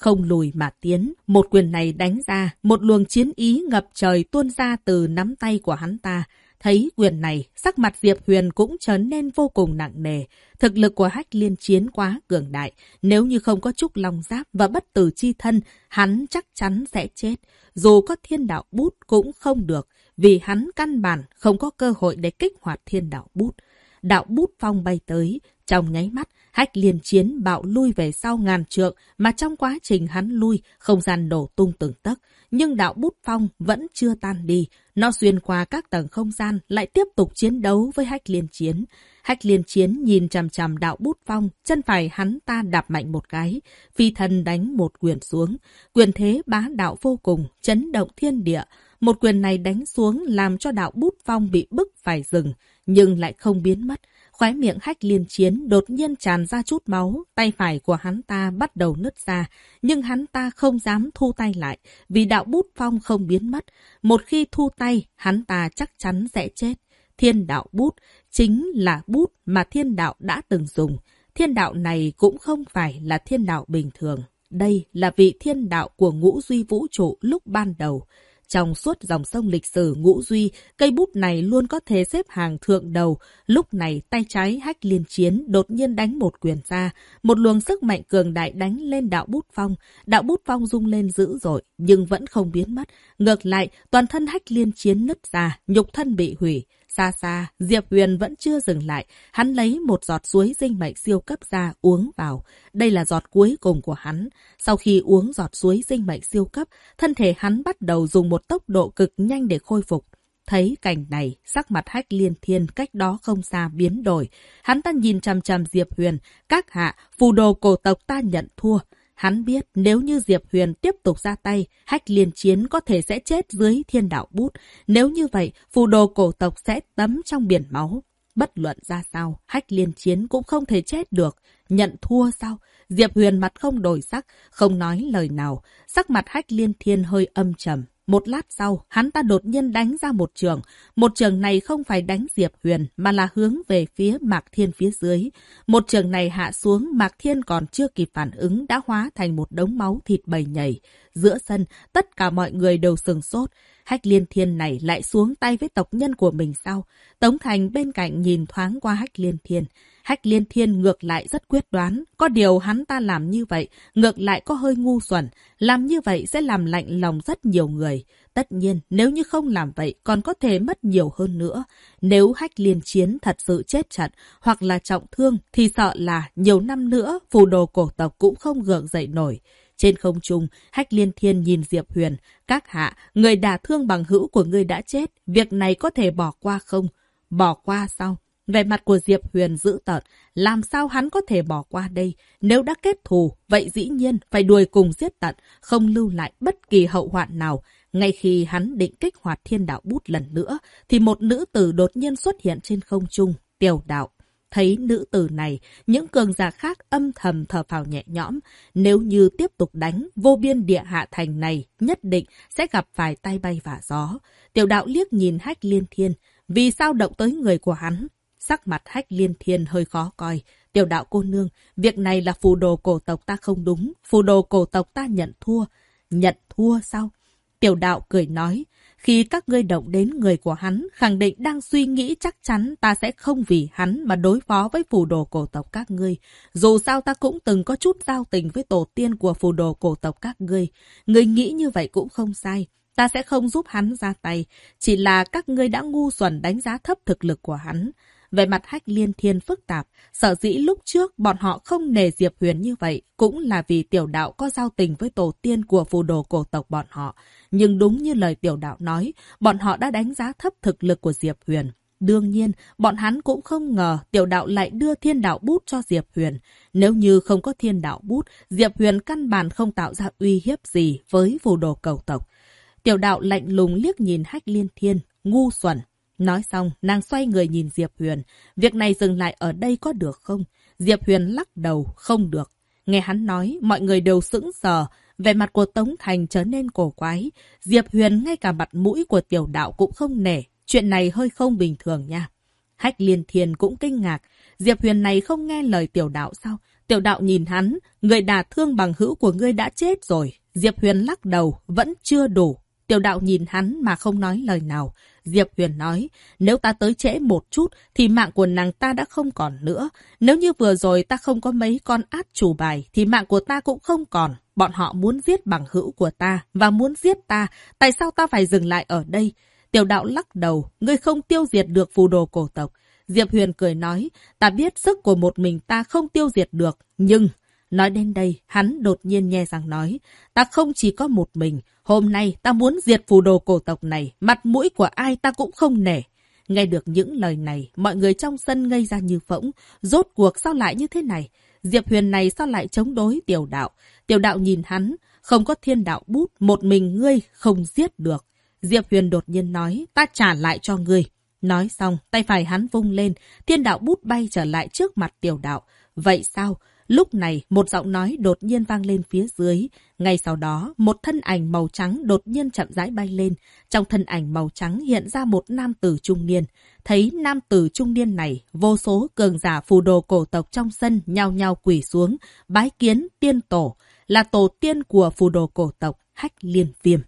Không lùi mà tiến, một quyền này đánh ra, một luồng chiến ý ngập trời tuôn ra từ nắm tay của hắn ta. Thấy quyền này, sắc mặt Diệp Huyền cũng trở nên vô cùng nặng nề. Thực lực của hách liên chiến quá cường đại. Nếu như không có trúc long giáp và bất tử chi thân, hắn chắc chắn sẽ chết. Dù có thiên đạo bút cũng không được, vì hắn căn bản không có cơ hội để kích hoạt thiên đạo bút. Đạo bút phong bay tới, trong nháy mắt, hách liên chiến bạo lui về sau ngàn trượng, mà trong quá trình hắn lui, không gian đổ tung từng tấc. Nhưng đạo bút phong vẫn chưa tan đi. Nó xuyên qua các tầng không gian, lại tiếp tục chiến đấu với hách liên chiến. Hách liên chiến nhìn chằm chằm đạo bút phong, chân phải hắn ta đạp mạnh một cái. Phi thần đánh một quyền xuống. Quyền thế bá đạo vô cùng, chấn động thiên địa. Một quyền này đánh xuống làm cho đạo bút phong bị bức phải dừng, nhưng lại không biến mất. Khóe miệng hách liên chiến đột nhiên tràn ra chút máu, tay phải của hắn ta bắt đầu nứt ra, nhưng hắn ta không dám thu tay lại, vì đạo bút phong không biến mất. Một khi thu tay, hắn ta chắc chắn sẽ chết. Thiên đạo bút chính là bút mà thiên đạo đã từng dùng. Thiên đạo này cũng không phải là thiên đạo bình thường. Đây là vị thiên đạo của ngũ duy vũ trụ lúc ban đầu. Trong suốt dòng sông lịch sử ngũ duy, cây bút này luôn có thể xếp hàng thượng đầu. Lúc này tay trái hách liên chiến đột nhiên đánh một quyền ra. Một luồng sức mạnh cường đại đánh lên đạo bút phong. Đạo bút phong rung lên dữ dội, nhưng vẫn không biến mất. Ngược lại, toàn thân hách liên chiến nứt ra, nhục thân bị hủy. Xa xa, Diệp Huyền vẫn chưa dừng lại. Hắn lấy một giọt suối dinh mệnh siêu cấp ra uống vào. Đây là giọt cuối cùng của hắn. Sau khi uống giọt suối dinh mệnh siêu cấp, thân thể hắn bắt đầu dùng một tốc độ cực nhanh để khôi phục. Thấy cảnh này, sắc mặt hách liên thiên cách đó không xa biến đổi. Hắn ta nhìn chằm chằm Diệp Huyền, các hạ, phù đồ cổ tộc ta nhận thua. Hắn biết nếu như Diệp Huyền tiếp tục ra tay, hách liên chiến có thể sẽ chết dưới thiên đạo bút. Nếu như vậy, phù đồ cổ tộc sẽ tấm trong biển máu. Bất luận ra sao, hách liên chiến cũng không thể chết được. Nhận thua sao? Diệp Huyền mặt không đổi sắc, không nói lời nào. Sắc mặt hách liên thiên hơi âm trầm. Một lát sau, hắn ta đột nhiên đánh ra một trường. Một trường này không phải đánh Diệp Huyền, mà là hướng về phía Mạc Thiên phía dưới. Một trường này hạ xuống, Mạc Thiên còn chưa kịp phản ứng đã hóa thành một đống máu thịt bầy nhảy. Giữa sân, tất cả mọi người đều sừng sốt. Hách liên thiên này lại xuống tay với tộc nhân của mình sao? Tống Thành bên cạnh nhìn thoáng qua hách liên thiên. Hách liên thiên ngược lại rất quyết đoán. Có điều hắn ta làm như vậy, ngược lại có hơi ngu xuẩn. Làm như vậy sẽ làm lạnh lòng rất nhiều người. Tất nhiên, nếu như không làm vậy, còn có thể mất nhiều hơn nữa. Nếu hách liên chiến thật sự chết trận, hoặc là trọng thương, thì sợ là nhiều năm nữa, phù đồ cổ tộc cũng không gượng dậy nổi. Trên không trung, Hách Liên Thiên nhìn Diệp Huyền. Các hạ, người đả thương bằng hữu của ngươi đã chết. Việc này có thể bỏ qua không? Bỏ qua sao? về mặt của Diệp Huyền giữ tợn. Làm sao hắn có thể bỏ qua đây? Nếu đã kết thù, vậy dĩ nhiên phải đuổi cùng giết tận, không lưu lại bất kỳ hậu hoạn nào. Ngay khi hắn định kích hoạt thiên đạo bút lần nữa, thì một nữ tử đột nhiên xuất hiện trên không trung, tiểu đạo. Thấy nữ tử này, những cường giả khác âm thầm thở phào nhẹ nhõm. Nếu như tiếp tục đánh, vô biên địa hạ thành này nhất định sẽ gặp phải tay bay vả gió. Tiểu đạo liếc nhìn hách liên thiên. Vì sao động tới người của hắn? Sắc mặt hách liên thiên hơi khó coi. Tiểu đạo cô nương, việc này là phù đồ cổ tộc ta không đúng. Phù đồ cổ tộc ta nhận thua. Nhận thua sao? Tiểu đạo cười nói, khi các ngươi động đến người của hắn, khẳng định đang suy nghĩ chắc chắn ta sẽ không vì hắn mà đối phó với phù đồ cổ tộc các ngươi. Dù sao ta cũng từng có chút giao tình với tổ tiên của phù đồ cổ tộc các ngươi. Ngươi nghĩ như vậy cũng không sai. Ta sẽ không giúp hắn ra tay. Chỉ là các ngươi đã ngu xuẩn đánh giá thấp thực lực của hắn. Về mặt hách liên thiên phức tạp, sở dĩ lúc trước bọn họ không nề Diệp Huyền như vậy, cũng là vì tiểu đạo có giao tình với tổ tiên của phù đồ cổ tộc bọn họ. Nhưng đúng như lời tiểu đạo nói, bọn họ đã đánh giá thấp thực lực của Diệp Huyền. Đương nhiên, bọn hắn cũng không ngờ tiểu đạo lại đưa thiên đạo bút cho Diệp Huyền. Nếu như không có thiên đạo bút, Diệp Huyền căn bản không tạo ra uy hiếp gì với phù đồ cầu tộc. Tiểu đạo lạnh lùng liếc nhìn hách liên thiên, ngu xuẩn. Nói xong, nàng xoay người nhìn Diệp Huyền. Việc này dừng lại ở đây có được không? Diệp Huyền lắc đầu, không được. Nghe hắn nói, mọi người đều sững sờ. Vẻ mặt của Tống Thành trở nên cổ quái. Diệp Huyền ngay cả mặt mũi của tiểu đạo cũng không nể. Chuyện này hơi không bình thường nha. Hách liên thiên cũng kinh ngạc. Diệp Huyền này không nghe lời tiểu đạo sao? Tiểu đạo nhìn hắn, người đả thương bằng hữu của ngươi đã chết rồi. Diệp Huyền lắc đầu, vẫn chưa đủ. Tiểu đạo nhìn hắn mà không nói lời nào. Diệp Huyền nói, nếu ta tới trễ một chút thì mạng của nàng ta đã không còn nữa. Nếu như vừa rồi ta không có mấy con át chủ bài thì mạng của ta cũng không còn. Bọn họ muốn giết bằng hữu của ta và muốn giết ta. Tại sao ta phải dừng lại ở đây? Tiểu đạo lắc đầu, ngươi không tiêu diệt được phù đồ cổ tộc. Diệp Huyền cười nói, ta biết sức của một mình ta không tiêu diệt được, nhưng Nói đến đây, hắn đột nhiên nghe rằng nói, ta không chỉ có một mình, hôm nay ta muốn diệt phù đồ cổ tộc này, mặt mũi của ai ta cũng không nể. Nghe được những lời này, mọi người trong sân ngây ra như phỗng, rốt cuộc sao lại như thế này? Diệp Huyền này sao lại chống đối tiểu đạo? Tiểu đạo nhìn hắn, không có thiên đạo bút, một mình ngươi không giết được. Diệp Huyền đột nhiên nói, ta trả lại cho ngươi. Nói xong, tay phải hắn vung lên, thiên đạo bút bay trở lại trước mặt tiểu đạo. Vậy sao? Lúc này, một giọng nói đột nhiên vang lên phía dưới. Ngay sau đó, một thân ảnh màu trắng đột nhiên chậm rãi bay lên. Trong thân ảnh màu trắng hiện ra một nam tử trung niên. Thấy nam tử trung niên này, vô số cường giả phù đồ cổ tộc trong sân nhao nhao quỷ xuống, bái kiến tiên tổ, là tổ tiên của phù đồ cổ tộc Hách Liên Viêm.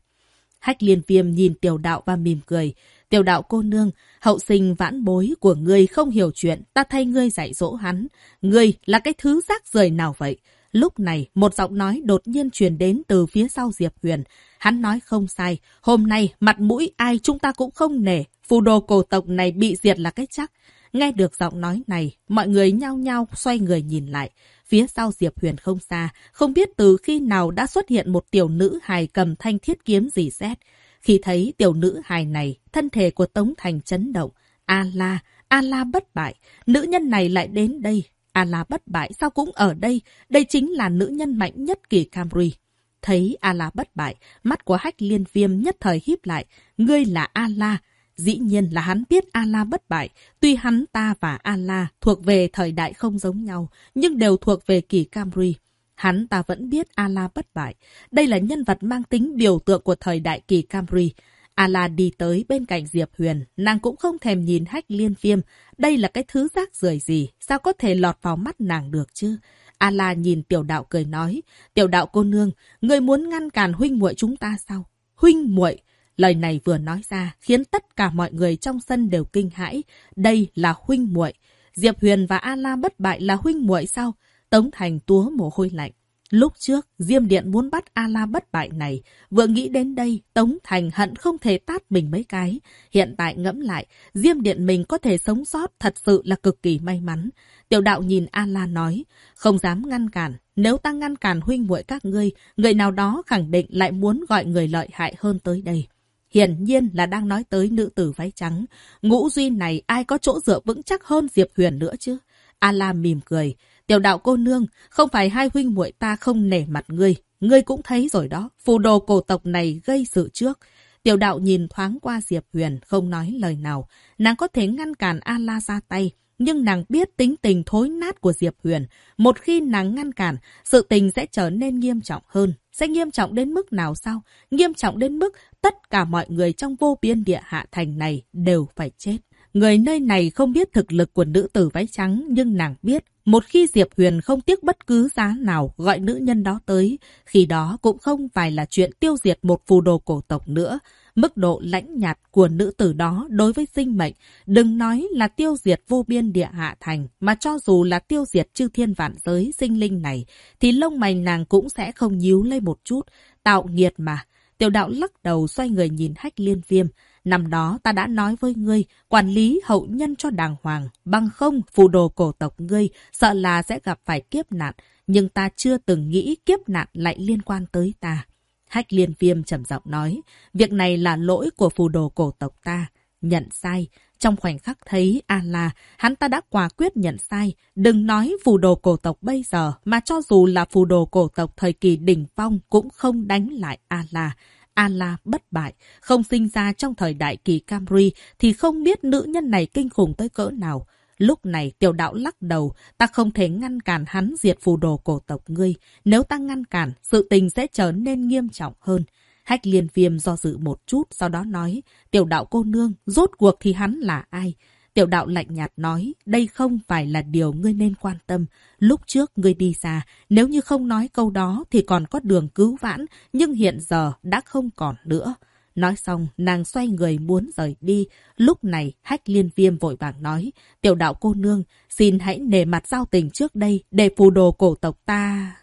Hách Liên Viêm nhìn tiểu đạo và mỉm cười. Tiểu đạo cô nương, hậu sinh vãn bối của ngươi không hiểu chuyện, ta thay ngươi dạy dỗ hắn. Ngươi là cái thứ rác rời nào vậy? Lúc này, một giọng nói đột nhiên truyền đến từ phía sau Diệp Huyền. Hắn nói không sai, hôm nay mặt mũi ai chúng ta cũng không nể, phù đồ cổ tộc này bị diệt là cái chắc. Nghe được giọng nói này, mọi người nhao nhao xoay người nhìn lại. Phía sau Diệp Huyền không xa, không biết từ khi nào đã xuất hiện một tiểu nữ hài cầm thanh thiết kiếm gì xét. Khi thấy tiểu nữ hài này, thân thể của Tống Thành chấn động. A-la, A-la bất bại, nữ nhân này lại đến đây. A-la bất bại sao cũng ở đây, đây chính là nữ nhân mạnh nhất kỳ Camry. Thấy A-la bất bại, mắt của hách liên viêm nhất thời híp lại. Ngươi là A-la. Dĩ nhiên là hắn biết A-la bất bại. Tuy hắn ta và A-la thuộc về thời đại không giống nhau, nhưng đều thuộc về kỳ Camry hắn ta vẫn biết ala bất bại. Đây là nhân vật mang tính biểu tượng của thời đại kỳ Camry. ala đi tới bên cạnh Diệp Huyền, nàng cũng không thèm nhìn hách liên viêm. Đây là cái thứ rác rưởi gì, sao có thể lọt vào mắt nàng được chứ? ala nhìn tiểu đạo cười nói, tiểu đạo cô nương, người muốn ngăn cản huynh muội chúng ta sao? Huynh muội Lời này vừa nói ra khiến tất cả mọi người trong sân đều kinh hãi. Đây là huynh muội. Diệp Huyền và ala bất bại là huynh muội sao? Tống Thành túa mồ hôi lạnh. Lúc trước, Diêm Điện muốn bắt A-la bất bại này. Vừa nghĩ đến đây, Tống Thành hận không thể tát mình mấy cái. Hiện tại ngẫm lại, Diêm Điện mình có thể sống sót thật sự là cực kỳ may mắn. Tiểu đạo nhìn A-la nói, không dám ngăn cản. Nếu ta ngăn cản huynh muội các ngươi, người nào đó khẳng định lại muốn gọi người lợi hại hơn tới đây. Hiển nhiên là đang nói tới nữ tử váy trắng. Ngũ duy này ai có chỗ dựa vững chắc hơn Diệp Huyền nữa chứ? A-la mỉm cười. Tiểu đạo cô nương, không phải hai huynh muội ta không nể mặt ngươi. Ngươi cũng thấy rồi đó, phù đồ cổ tộc này gây sự trước. Tiểu đạo nhìn thoáng qua Diệp Huyền, không nói lời nào. Nàng có thể ngăn cản A-la ra tay, nhưng nàng biết tính tình thối nát của Diệp Huyền. Một khi nàng ngăn cản, sự tình sẽ trở nên nghiêm trọng hơn. Sẽ nghiêm trọng đến mức nào sao? Nghiêm trọng đến mức tất cả mọi người trong vô biên địa hạ thành này đều phải chết. Người nơi này không biết thực lực của nữ tử váy trắng, nhưng nàng biết, một khi Diệp Huyền không tiếc bất cứ giá nào gọi nữ nhân đó tới, khi đó cũng không phải là chuyện tiêu diệt một phù đồ cổ tộc nữa. Mức độ lãnh nhạt của nữ tử đó đối với sinh mệnh, đừng nói là tiêu diệt vô biên địa hạ thành, mà cho dù là tiêu diệt chư thiên vạn giới sinh linh này, thì lông mày nàng cũng sẽ không nhíu lên một chút. Tạo nghiệt mà. Tiểu đạo lắc đầu xoay người nhìn hách liên viêm. Năm đó ta đã nói với ngươi, quản lý hậu nhân cho đàng hoàng, bằng không phù đồ cổ tộc ngươi, sợ là sẽ gặp phải kiếp nạn, nhưng ta chưa từng nghĩ kiếp nạn lại liên quan tới ta. Hách liên viêm trầm giọng nói, việc này là lỗi của phù đồ cổ tộc ta. Nhận sai. Trong khoảnh khắc thấy A-la, hắn ta đã quả quyết nhận sai. Đừng nói phù đồ cổ tộc bây giờ, mà cho dù là phù đồ cổ tộc thời kỳ đỉnh phong cũng không đánh lại A-la. Ala bất bại, không sinh ra trong thời đại kỳ Camry thì không biết nữ nhân này kinh khủng tới cỡ nào. Lúc này tiểu đạo lắc đầu, ta không thể ngăn cản hắn diệt phù đồ cổ tộc ngươi. Nếu ta ngăn cản, sự tình sẽ trở nên nghiêm trọng hơn. Hách liên viêm do dự một chút, sau đó nói, tiểu đạo cô nương, rốt cuộc thì hắn là ai? Tiểu đạo lạnh nhạt nói, đây không phải là điều ngươi nên quan tâm. Lúc trước ngươi đi xa, nếu như không nói câu đó thì còn có đường cứu vãn, nhưng hiện giờ đã không còn nữa. Nói xong, nàng xoay người muốn rời đi. Lúc này, hách liên viêm vội vàng nói, tiểu đạo cô nương, xin hãy nề mặt giao tình trước đây để phù đồ cổ tộc ta.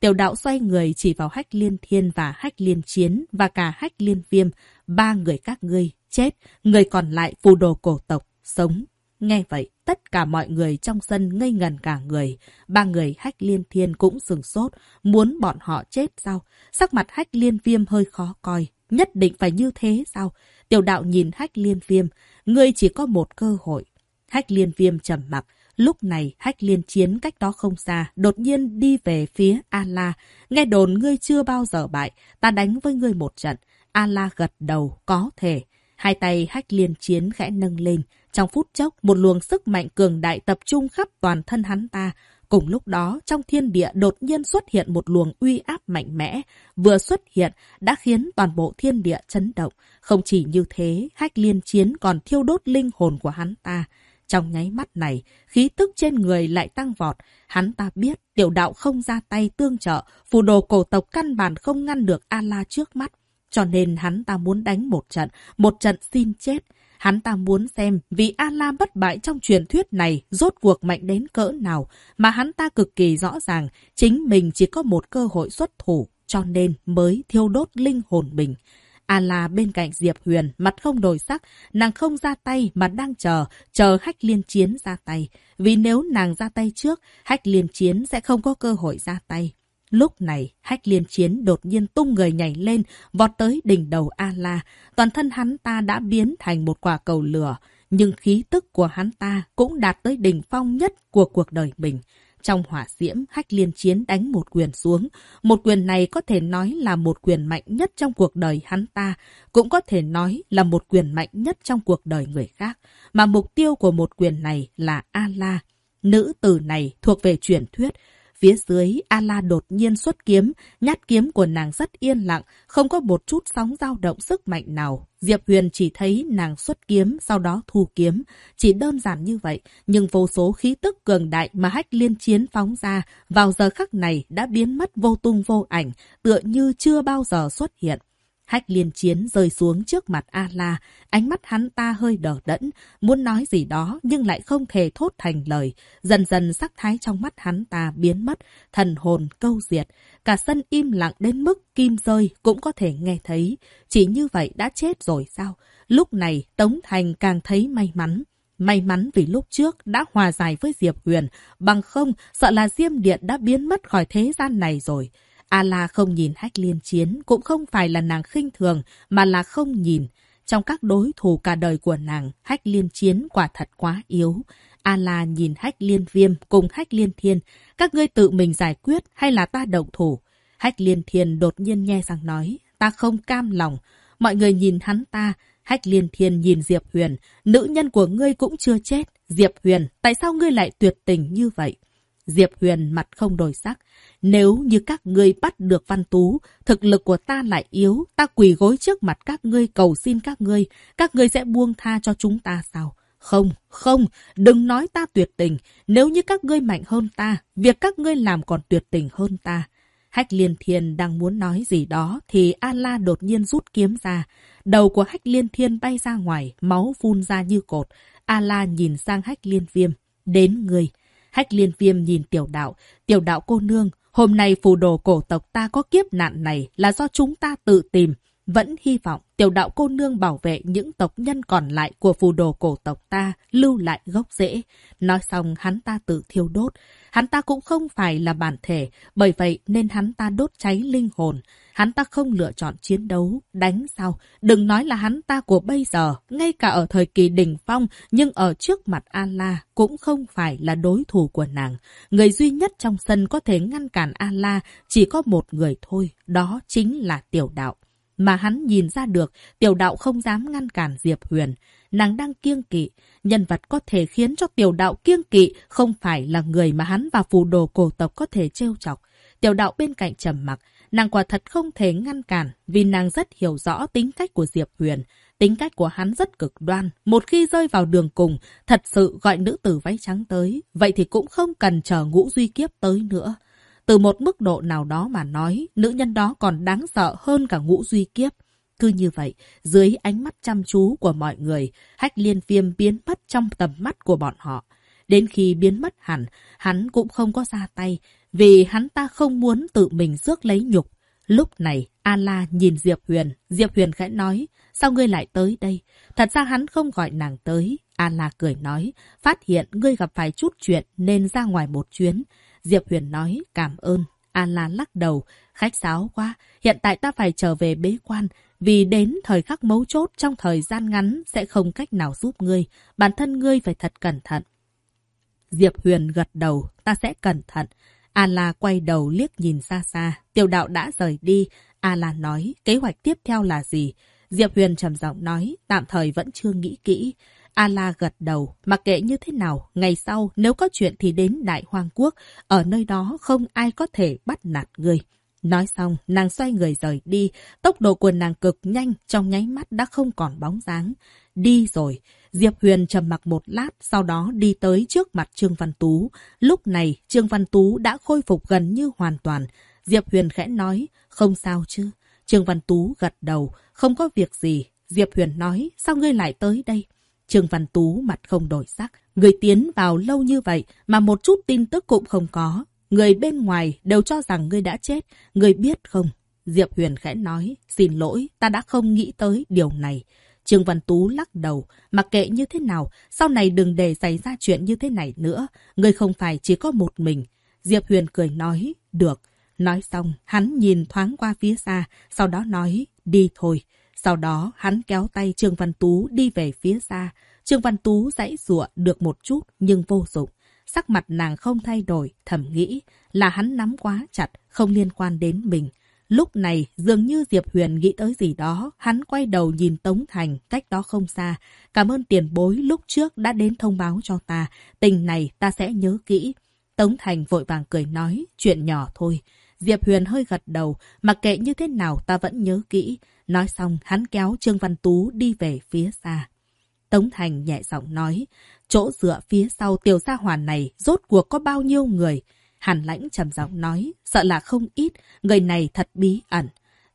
Tiểu đạo xoay người chỉ vào hách liên thiên và hách liên chiến và cả hách liên viêm. Ba người các ngươi, chết, người còn lại phù đồ cổ tộc, sống. Nghe vậy, tất cả mọi người trong sân ngây ngần cả người. Ba người hách liên thiên cũng sừng sốt, muốn bọn họ chết sao? Sắc mặt hách liên viêm hơi khó coi. Nhất định phải như thế sao? Tiểu đạo nhìn hách liên viêm, ngươi chỉ có một cơ hội. Hách liên viêm trầm mặc. Lúc này, hách liên chiến cách đó không xa, đột nhiên đi về phía A-la. Nghe đồn ngươi chưa bao giờ bại, ta đánh với ngươi một trận. A-la gật đầu, có thể. Hai tay hách liên chiến khẽ nâng lên. Trong phút chốc, một luồng sức mạnh cường đại tập trung khắp toàn thân hắn ta. Cùng lúc đó, trong thiên địa đột nhiên xuất hiện một luồng uy áp mạnh mẽ. Vừa xuất hiện, đã khiến toàn bộ thiên địa chấn động. Không chỉ như thế, hách liên chiến còn thiêu đốt linh hồn của hắn ta. Trong nháy mắt này, khí tức trên người lại tăng vọt. Hắn ta biết tiểu đạo không ra tay tương trợ, phù đồ cổ tộc căn bản không ngăn được A-la trước mắt. Cho nên hắn ta muốn đánh một trận, một trận xin chết. Hắn ta muốn xem vì A-la bất bại trong truyền thuyết này rốt cuộc mạnh đến cỡ nào, mà hắn ta cực kỳ rõ ràng chính mình chỉ có một cơ hội xuất thủ, cho nên mới thiêu đốt linh hồn mình. A-la bên cạnh Diệp Huyền, mặt không đổi sắc, nàng không ra tay mà đang chờ, chờ hách liên chiến ra tay. Vì nếu nàng ra tay trước, hách liên chiến sẽ không có cơ hội ra tay. Lúc này, hách liên chiến đột nhiên tung người nhảy lên, vọt tới đỉnh đầu A-la. Toàn thân hắn ta đã biến thành một quả cầu lửa, nhưng khí tức của hắn ta cũng đạt tới đỉnh phong nhất của cuộc đời mình. Trong hỏa diễm, hách liên chiến đánh một quyền xuống. Một quyền này có thể nói là một quyền mạnh nhất trong cuộc đời hắn ta, cũng có thể nói là một quyền mạnh nhất trong cuộc đời người khác. Mà mục tiêu của một quyền này là A-la. Nữ tử này thuộc về truyền thuyết, Phía dưới, A-la đột nhiên xuất kiếm, nhát kiếm của nàng rất yên lặng, không có một chút sóng dao động sức mạnh nào. Diệp Huyền chỉ thấy nàng xuất kiếm, sau đó thu kiếm. Chỉ đơn giản như vậy, nhưng vô số khí tức cường đại mà hách liên chiến phóng ra, vào giờ khắc này đã biến mất vô tung vô ảnh, tựa như chưa bao giờ xuất hiện. Hách liên chiến rơi xuống trước mặt A-la, ánh mắt hắn ta hơi đờ đẫn, muốn nói gì đó nhưng lại không thể thốt thành lời. Dần dần sắc thái trong mắt hắn ta biến mất, thần hồn câu diệt. Cả sân im lặng đến mức kim rơi cũng có thể nghe thấy. Chỉ như vậy đã chết rồi sao? Lúc này Tống Thành càng thấy may mắn. May mắn vì lúc trước đã hòa giải với Diệp Huyền, bằng không sợ là Diêm Điện đã biến mất khỏi thế gian này rồi. A-la không nhìn hách liên chiến, cũng không phải là nàng khinh thường, mà là không nhìn. Trong các đối thủ cả đời của nàng, hách liên chiến quả thật quá yếu. A-la nhìn hách liên viêm cùng hách liên thiên. Các ngươi tự mình giải quyết hay là ta động thủ? Hách liên thiên đột nhiên nghe rằng nói, ta không cam lòng. Mọi người nhìn hắn ta, hách liên thiên nhìn Diệp Huyền. Nữ nhân của ngươi cũng chưa chết. Diệp Huyền, tại sao ngươi lại tuyệt tình như vậy? Diệp Huyền mặt không đổi sắc. Nếu như các ngươi bắt được Văn Tú, thực lực của ta lại yếu, ta quỳ gối trước mặt các ngươi cầu xin các ngươi, các ngươi sẽ buông tha cho chúng ta sao? Không, không, đừng nói ta tuyệt tình. Nếu như các ngươi mạnh hơn ta, việc các ngươi làm còn tuyệt tình hơn ta. Hách Liên Thiên đang muốn nói gì đó thì A-La đột nhiên rút kiếm ra. Đầu của Hách Liên Thiên bay ra ngoài, máu phun ra như cột. A-La nhìn sang Hách Liên Viêm. Đến người. Hách liên viêm nhìn tiểu đạo. Tiểu đạo cô nương, hôm nay phù đồ cổ tộc ta có kiếp nạn này là do chúng ta tự tìm. Vẫn hy vọng tiểu đạo cô nương bảo vệ những tộc nhân còn lại của phù đồ cổ tộc ta, lưu lại gốc rễ. Nói xong hắn ta tự thiêu đốt. Hắn ta cũng không phải là bản thể, bởi vậy nên hắn ta đốt cháy linh hồn. Hắn ta không lựa chọn chiến đấu, đánh sao? Đừng nói là hắn ta của bây giờ, ngay cả ở thời kỳ đỉnh phong, nhưng ở trước mặt A-la cũng không phải là đối thủ của nàng. Người duy nhất trong sân có thể ngăn cản A-la chỉ có một người thôi, đó chính là tiểu đạo. Mà hắn nhìn ra được, tiểu đạo không dám ngăn cản Diệp Huyền. Nàng đang kiêng kỵ. Nhân vật có thể khiến cho tiểu đạo kiêng kỵ không phải là người mà hắn và phù đồ cổ tộc có thể trêu chọc. Tiểu đạo bên cạnh trầm mặc, nàng quả thật không thể ngăn cản vì nàng rất hiểu rõ tính cách của Diệp Huyền. Tính cách của hắn rất cực đoan. Một khi rơi vào đường cùng, thật sự gọi nữ tử váy trắng tới, vậy thì cũng không cần chờ ngũ duy kiếp tới nữa. Từ một mức độ nào đó mà nói, nữ nhân đó còn đáng sợ hơn cả ngũ duy kiếp. Cứ như vậy, dưới ánh mắt chăm chú của mọi người, hách liên viêm biến mất trong tầm mắt của bọn họ. Đến khi biến mất hẳn, hắn cũng không có ra tay, vì hắn ta không muốn tự mình rước lấy nhục. Lúc này, A-la nhìn Diệp Huyền. Diệp Huyền khẽ nói, sao ngươi lại tới đây? Thật ra hắn không gọi nàng tới. A-la cười nói, phát hiện ngươi gặp phải chút chuyện nên ra ngoài một chuyến. Diệp Huyền nói, cảm ơn. A Lan lắc đầu, khách sáo quá. Hiện tại ta phải trở về bế quan, vì đến thời khắc mấu chốt trong thời gian ngắn sẽ không cách nào giúp ngươi. Bản thân ngươi phải thật cẩn thận. Diệp Huyền gật đầu, ta sẽ cẩn thận. A-la quay đầu liếc nhìn xa xa. Tiểu đạo đã rời đi. A-la nói, kế hoạch tiếp theo là gì? Diệp Huyền trầm giọng nói, tạm thời vẫn chưa nghĩ kỹ ala gật đầu, mặc kệ như thế nào, ngày sau nếu có chuyện thì đến Đại Hoang Quốc, ở nơi đó không ai có thể bắt nạt người. Nói xong, nàng xoay người rời đi, tốc độ của nàng cực nhanh, trong nháy mắt đã không còn bóng dáng. Đi rồi, Diệp Huyền trầm mặc một lát, sau đó đi tới trước mặt Trương Văn Tú. Lúc này, Trương Văn Tú đã khôi phục gần như hoàn toàn. Diệp Huyền khẽ nói, không sao chứ. Trương Văn Tú gật đầu, không có việc gì. Diệp Huyền nói, sao ngươi lại tới đây? Trương Văn Tú mặt không đổi sắc. Người tiến vào lâu như vậy mà một chút tin tức cũng không có. Người bên ngoài đều cho rằng ngươi đã chết. Ngươi biết không? Diệp Huyền khẽ nói, xin lỗi, ta đã không nghĩ tới điều này. Trương Văn Tú lắc đầu, mặc kệ như thế nào, sau này đừng để xảy ra chuyện như thế này nữa. Ngươi không phải chỉ có một mình. Diệp Huyền cười nói, được. Nói xong, hắn nhìn thoáng qua phía xa, sau đó nói, đi thôi. Sau đó, hắn kéo tay Trương Văn Tú đi về phía xa. Trương Văn Tú dãy rụa được một chút nhưng vô dụng. Sắc mặt nàng không thay đổi, thầm nghĩ là hắn nắm quá chặt, không liên quan đến mình. Lúc này, dường như Diệp Huyền nghĩ tới gì đó, hắn quay đầu nhìn Tống Thành, cách đó không xa. Cảm ơn tiền bối lúc trước đã đến thông báo cho ta, tình này ta sẽ nhớ kỹ. Tống Thành vội vàng cười nói, chuyện nhỏ thôi. Diệp Huyền hơi gật đầu, mặc kệ như thế nào ta vẫn nhớ kỹ. Nói xong, hắn kéo Trương Văn Tú đi về phía xa. Tống Thành nhẹ giọng nói, chỗ dựa phía sau tiểu gia hoàn này rốt cuộc có bao nhiêu người? Hàn lãnh trầm giọng nói, sợ là không ít, người này thật bí ẩn.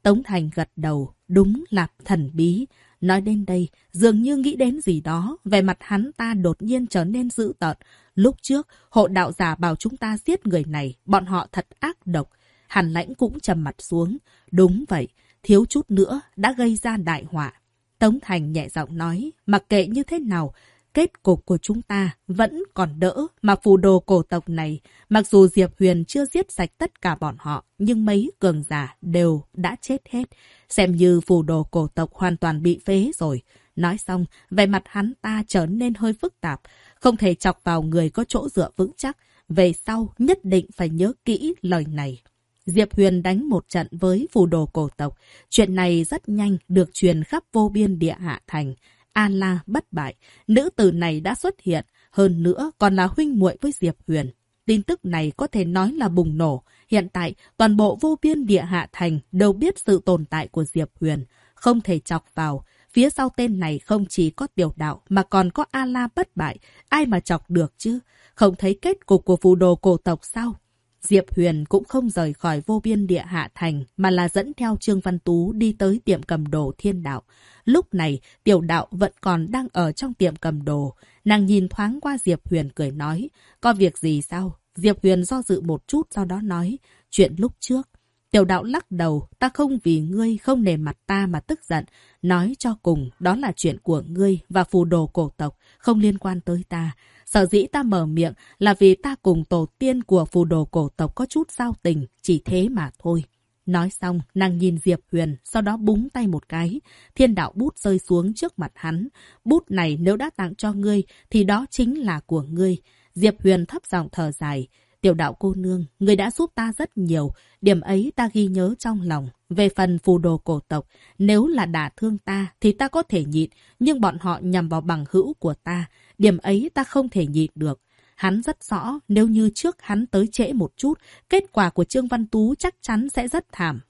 Tống Thành gật đầu, đúng là thần bí. Nói đến đây, dường như nghĩ đến gì đó, về mặt hắn ta đột nhiên trở nên dữ tợn. Lúc trước, hộ đạo giả bảo chúng ta giết người này, bọn họ thật ác độc. Hàn lãnh cũng trầm mặt xuống. Đúng vậy, thiếu chút nữa đã gây ra đại họa. Tống Thành nhẹ giọng nói, mặc kệ như thế nào, kết cục của chúng ta vẫn còn đỡ mà phù đồ cổ tộc này. Mặc dù Diệp Huyền chưa giết sạch tất cả bọn họ, nhưng mấy cường giả đều đã chết hết. Xem như phù đồ cổ tộc hoàn toàn bị phế rồi. Nói xong, về mặt hắn ta trở nên hơi phức tạp. Không thể chọc vào người có chỗ dựa vững chắc. Về sau, nhất định phải nhớ kỹ lời này. Diệp Huyền đánh một trận với phù đồ cổ tộc. Chuyện này rất nhanh được truyền khắp vô biên địa hạ thành. A-la bất bại, nữ tử này đã xuất hiện, hơn nữa còn là huynh muội với Diệp Huyền. Tin tức này có thể nói là bùng nổ. Hiện tại, toàn bộ vô biên địa hạ thành đều biết sự tồn tại của Diệp Huyền. Không thể chọc vào. Phía sau tên này không chỉ có tiểu đạo mà còn có A-la bất bại. Ai mà chọc được chứ? Không thấy kết cục của phù đồ cổ tộc sao? Diệp Huyền cũng không rời khỏi vô biên địa hạ thành mà là dẫn theo Trương Văn Tú đi tới tiệm cầm đồ thiên đạo. Lúc này, tiểu đạo vẫn còn đang ở trong tiệm cầm đồ. Nàng nhìn thoáng qua Diệp Huyền cười nói, có việc gì sao? Diệp Huyền do dự một chút sau đó nói, chuyện lúc trước. Tiểu đạo lắc đầu, ta không vì ngươi không nề mặt ta mà tức giận. Nói cho cùng, đó là chuyện của ngươi và phù đồ cổ tộc, không liên quan tới ta. Sở dĩ ta mở miệng là vì ta cùng tổ tiên của phù đồ cổ tộc có chút giao tình, chỉ thế mà thôi. Nói xong, nàng nhìn Diệp Huyền, sau đó búng tay một cái. Thiên đạo bút rơi xuống trước mặt hắn. Bút này nếu đã tặng cho ngươi, thì đó chính là của ngươi. Diệp Huyền thấp giọng thở dài. Tiểu đạo cô nương, người đã giúp ta rất nhiều. Điểm ấy ta ghi nhớ trong lòng. Về phần phù đồ cổ tộc, nếu là đả thương ta thì ta có thể nhịn, nhưng bọn họ nhằm vào bằng hữu của ta. Điểm ấy ta không thể nhịn được. Hắn rất rõ nếu như trước hắn tới trễ một chút, kết quả của Trương Văn Tú chắc chắn sẽ rất thảm.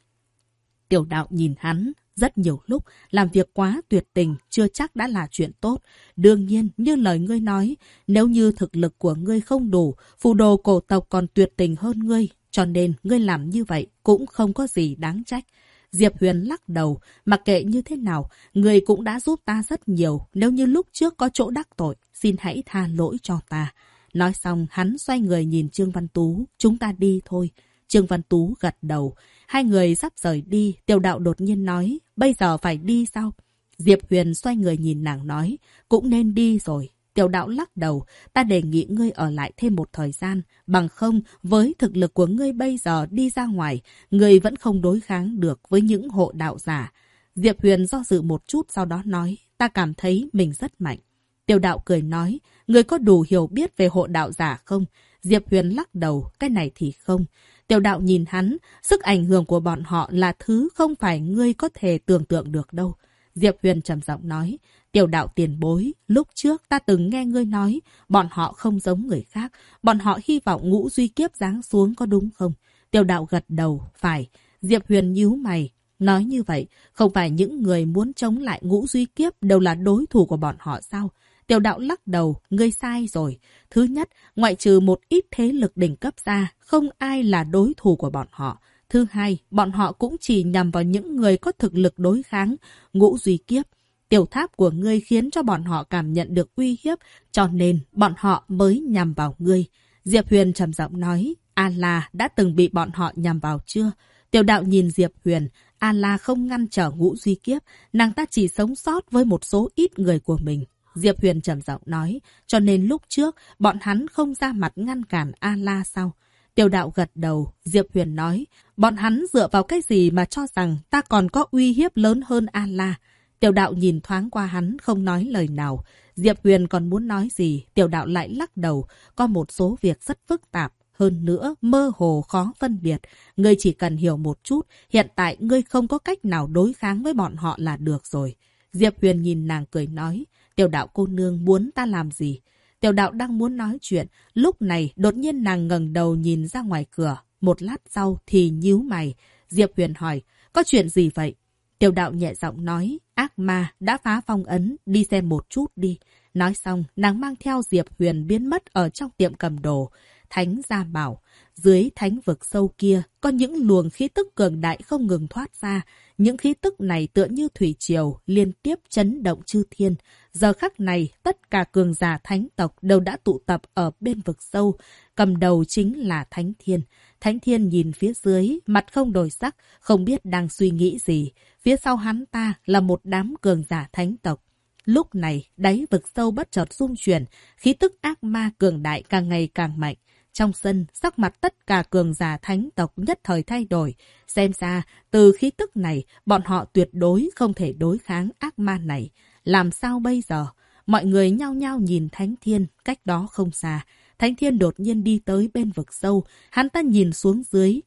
Tiểu đạo nhìn hắn, rất nhiều lúc làm việc quá tuyệt tình chưa chắc đã là chuyện tốt. Đương nhiên, như lời ngươi nói, nếu như thực lực của ngươi không đủ, phù đồ cổ tộc còn tuyệt tình hơn ngươi. Cho nên, ngươi làm như vậy cũng không có gì đáng trách. Diệp Huyền lắc đầu, mặc kệ như thế nào, người cũng đã giúp ta rất nhiều. Nếu như lúc trước có chỗ đắc tội, xin hãy tha lỗi cho ta. Nói xong, hắn xoay người nhìn Trương Văn Tú. Chúng ta đi thôi. Trương Văn Tú gật đầu. Hai người sắp rời đi. Tiểu đạo đột nhiên nói. Bây giờ phải đi sao? Diệp Huyền xoay người nhìn nàng nói. Cũng nên đi rồi. Tiểu đạo lắc đầu. Ta đề nghị ngươi ở lại thêm một thời gian. Bằng không, với thực lực của ngươi bây giờ đi ra ngoài, ngươi vẫn không đối kháng được với những hộ đạo giả. Diệp Huyền do dự một chút sau đó nói. Ta cảm thấy mình rất mạnh. Tiểu đạo cười nói, người có đủ hiểu biết về hộ đạo giả không? Diệp Huyền lắc đầu, cái này thì không. Tiểu đạo nhìn hắn, sức ảnh hưởng của bọn họ là thứ không phải ngươi có thể tưởng tượng được đâu. Diệp Huyền trầm giọng nói, tiểu đạo tiền bối, lúc trước ta từng nghe ngươi nói, bọn họ không giống người khác, bọn họ hy vọng ngũ duy kiếp giáng xuống có đúng không? Tiểu đạo gật đầu, phải. Diệp Huyền nhíu mày, nói như vậy, không phải những người muốn chống lại ngũ duy kiếp đều là đối thủ của bọn họ sao? Tiểu đạo lắc đầu, ngươi sai rồi. Thứ nhất, ngoại trừ một ít thế lực đỉnh cấp ra, không ai là đối thủ của bọn họ. Thứ hai, bọn họ cũng chỉ nhằm vào những người có thực lực đối kháng, ngũ duy kiếp. Tiểu tháp của ngươi khiến cho bọn họ cảm nhận được uy hiếp, cho nên bọn họ mới nhằm vào ngươi. Diệp Huyền trầm giọng nói, A-la đã từng bị bọn họ nhằm vào chưa? Tiểu đạo nhìn Diệp Huyền, A-la không ngăn trở ngũ duy kiếp, nàng ta chỉ sống sót với một số ít người của mình. Diệp Huyền trầm giọng nói, cho nên lúc trước bọn hắn không ra mặt ngăn cản A-la sao? Tiêu đạo gật đầu, Diệp Huyền nói, bọn hắn dựa vào cái gì mà cho rằng ta còn có uy hiếp lớn hơn A-la? Tiểu đạo nhìn thoáng qua hắn, không nói lời nào. Diệp Huyền còn muốn nói gì, tiểu đạo lại lắc đầu, có một số việc rất phức tạp. Hơn nữa, mơ hồ khó phân biệt. Ngươi chỉ cần hiểu một chút, hiện tại ngươi không có cách nào đối kháng với bọn họ là được rồi. Diệp Huyền nhìn nàng cười nói, Tiểu đạo cô nương muốn ta làm gì? Tiểu đạo đang muốn nói chuyện. Lúc này, đột nhiên nàng ngẩng đầu nhìn ra ngoài cửa. Một lát sau thì nhíu mày. Diệp Huyền hỏi, có chuyện gì vậy? Tiểu đạo nhẹ giọng nói, ác ma đã phá phong ấn, đi xem một chút đi. Nói xong, nàng mang theo Diệp Huyền biến mất ở trong tiệm cầm đồ. Thánh gia bảo, dưới thánh vực sâu kia có những luồng khí tức cường đại không ngừng thoát ra. Những khí tức này tựa như thủy triều liên tiếp chấn động chư thiên. Giờ khắc này, tất cả cường giả thánh tộc đều đã tụ tập ở bên vực sâu. Cầm đầu chính là Thánh Thiên. Thánh Thiên nhìn phía dưới, mặt không đổi sắc, không biết đang suy nghĩ gì. Phía sau hắn ta là một đám cường giả thánh tộc. Lúc này, đáy vực sâu bất chợt rung chuyển, khí tức ác ma cường đại càng ngày càng mạnh. Trong sân, sắc mặt tất cả cường giả thánh tộc nhất thời thay đổi. Xem ra, từ khí tức này, bọn họ tuyệt đối không thể đối kháng ác ma này. Làm sao bây giờ? Mọi người nhao nhao nhìn Thánh Thiên, cách đó không xa. Thánh Thiên đột nhiên đi tới bên vực sâu, hắn ta nhìn xuống dưới.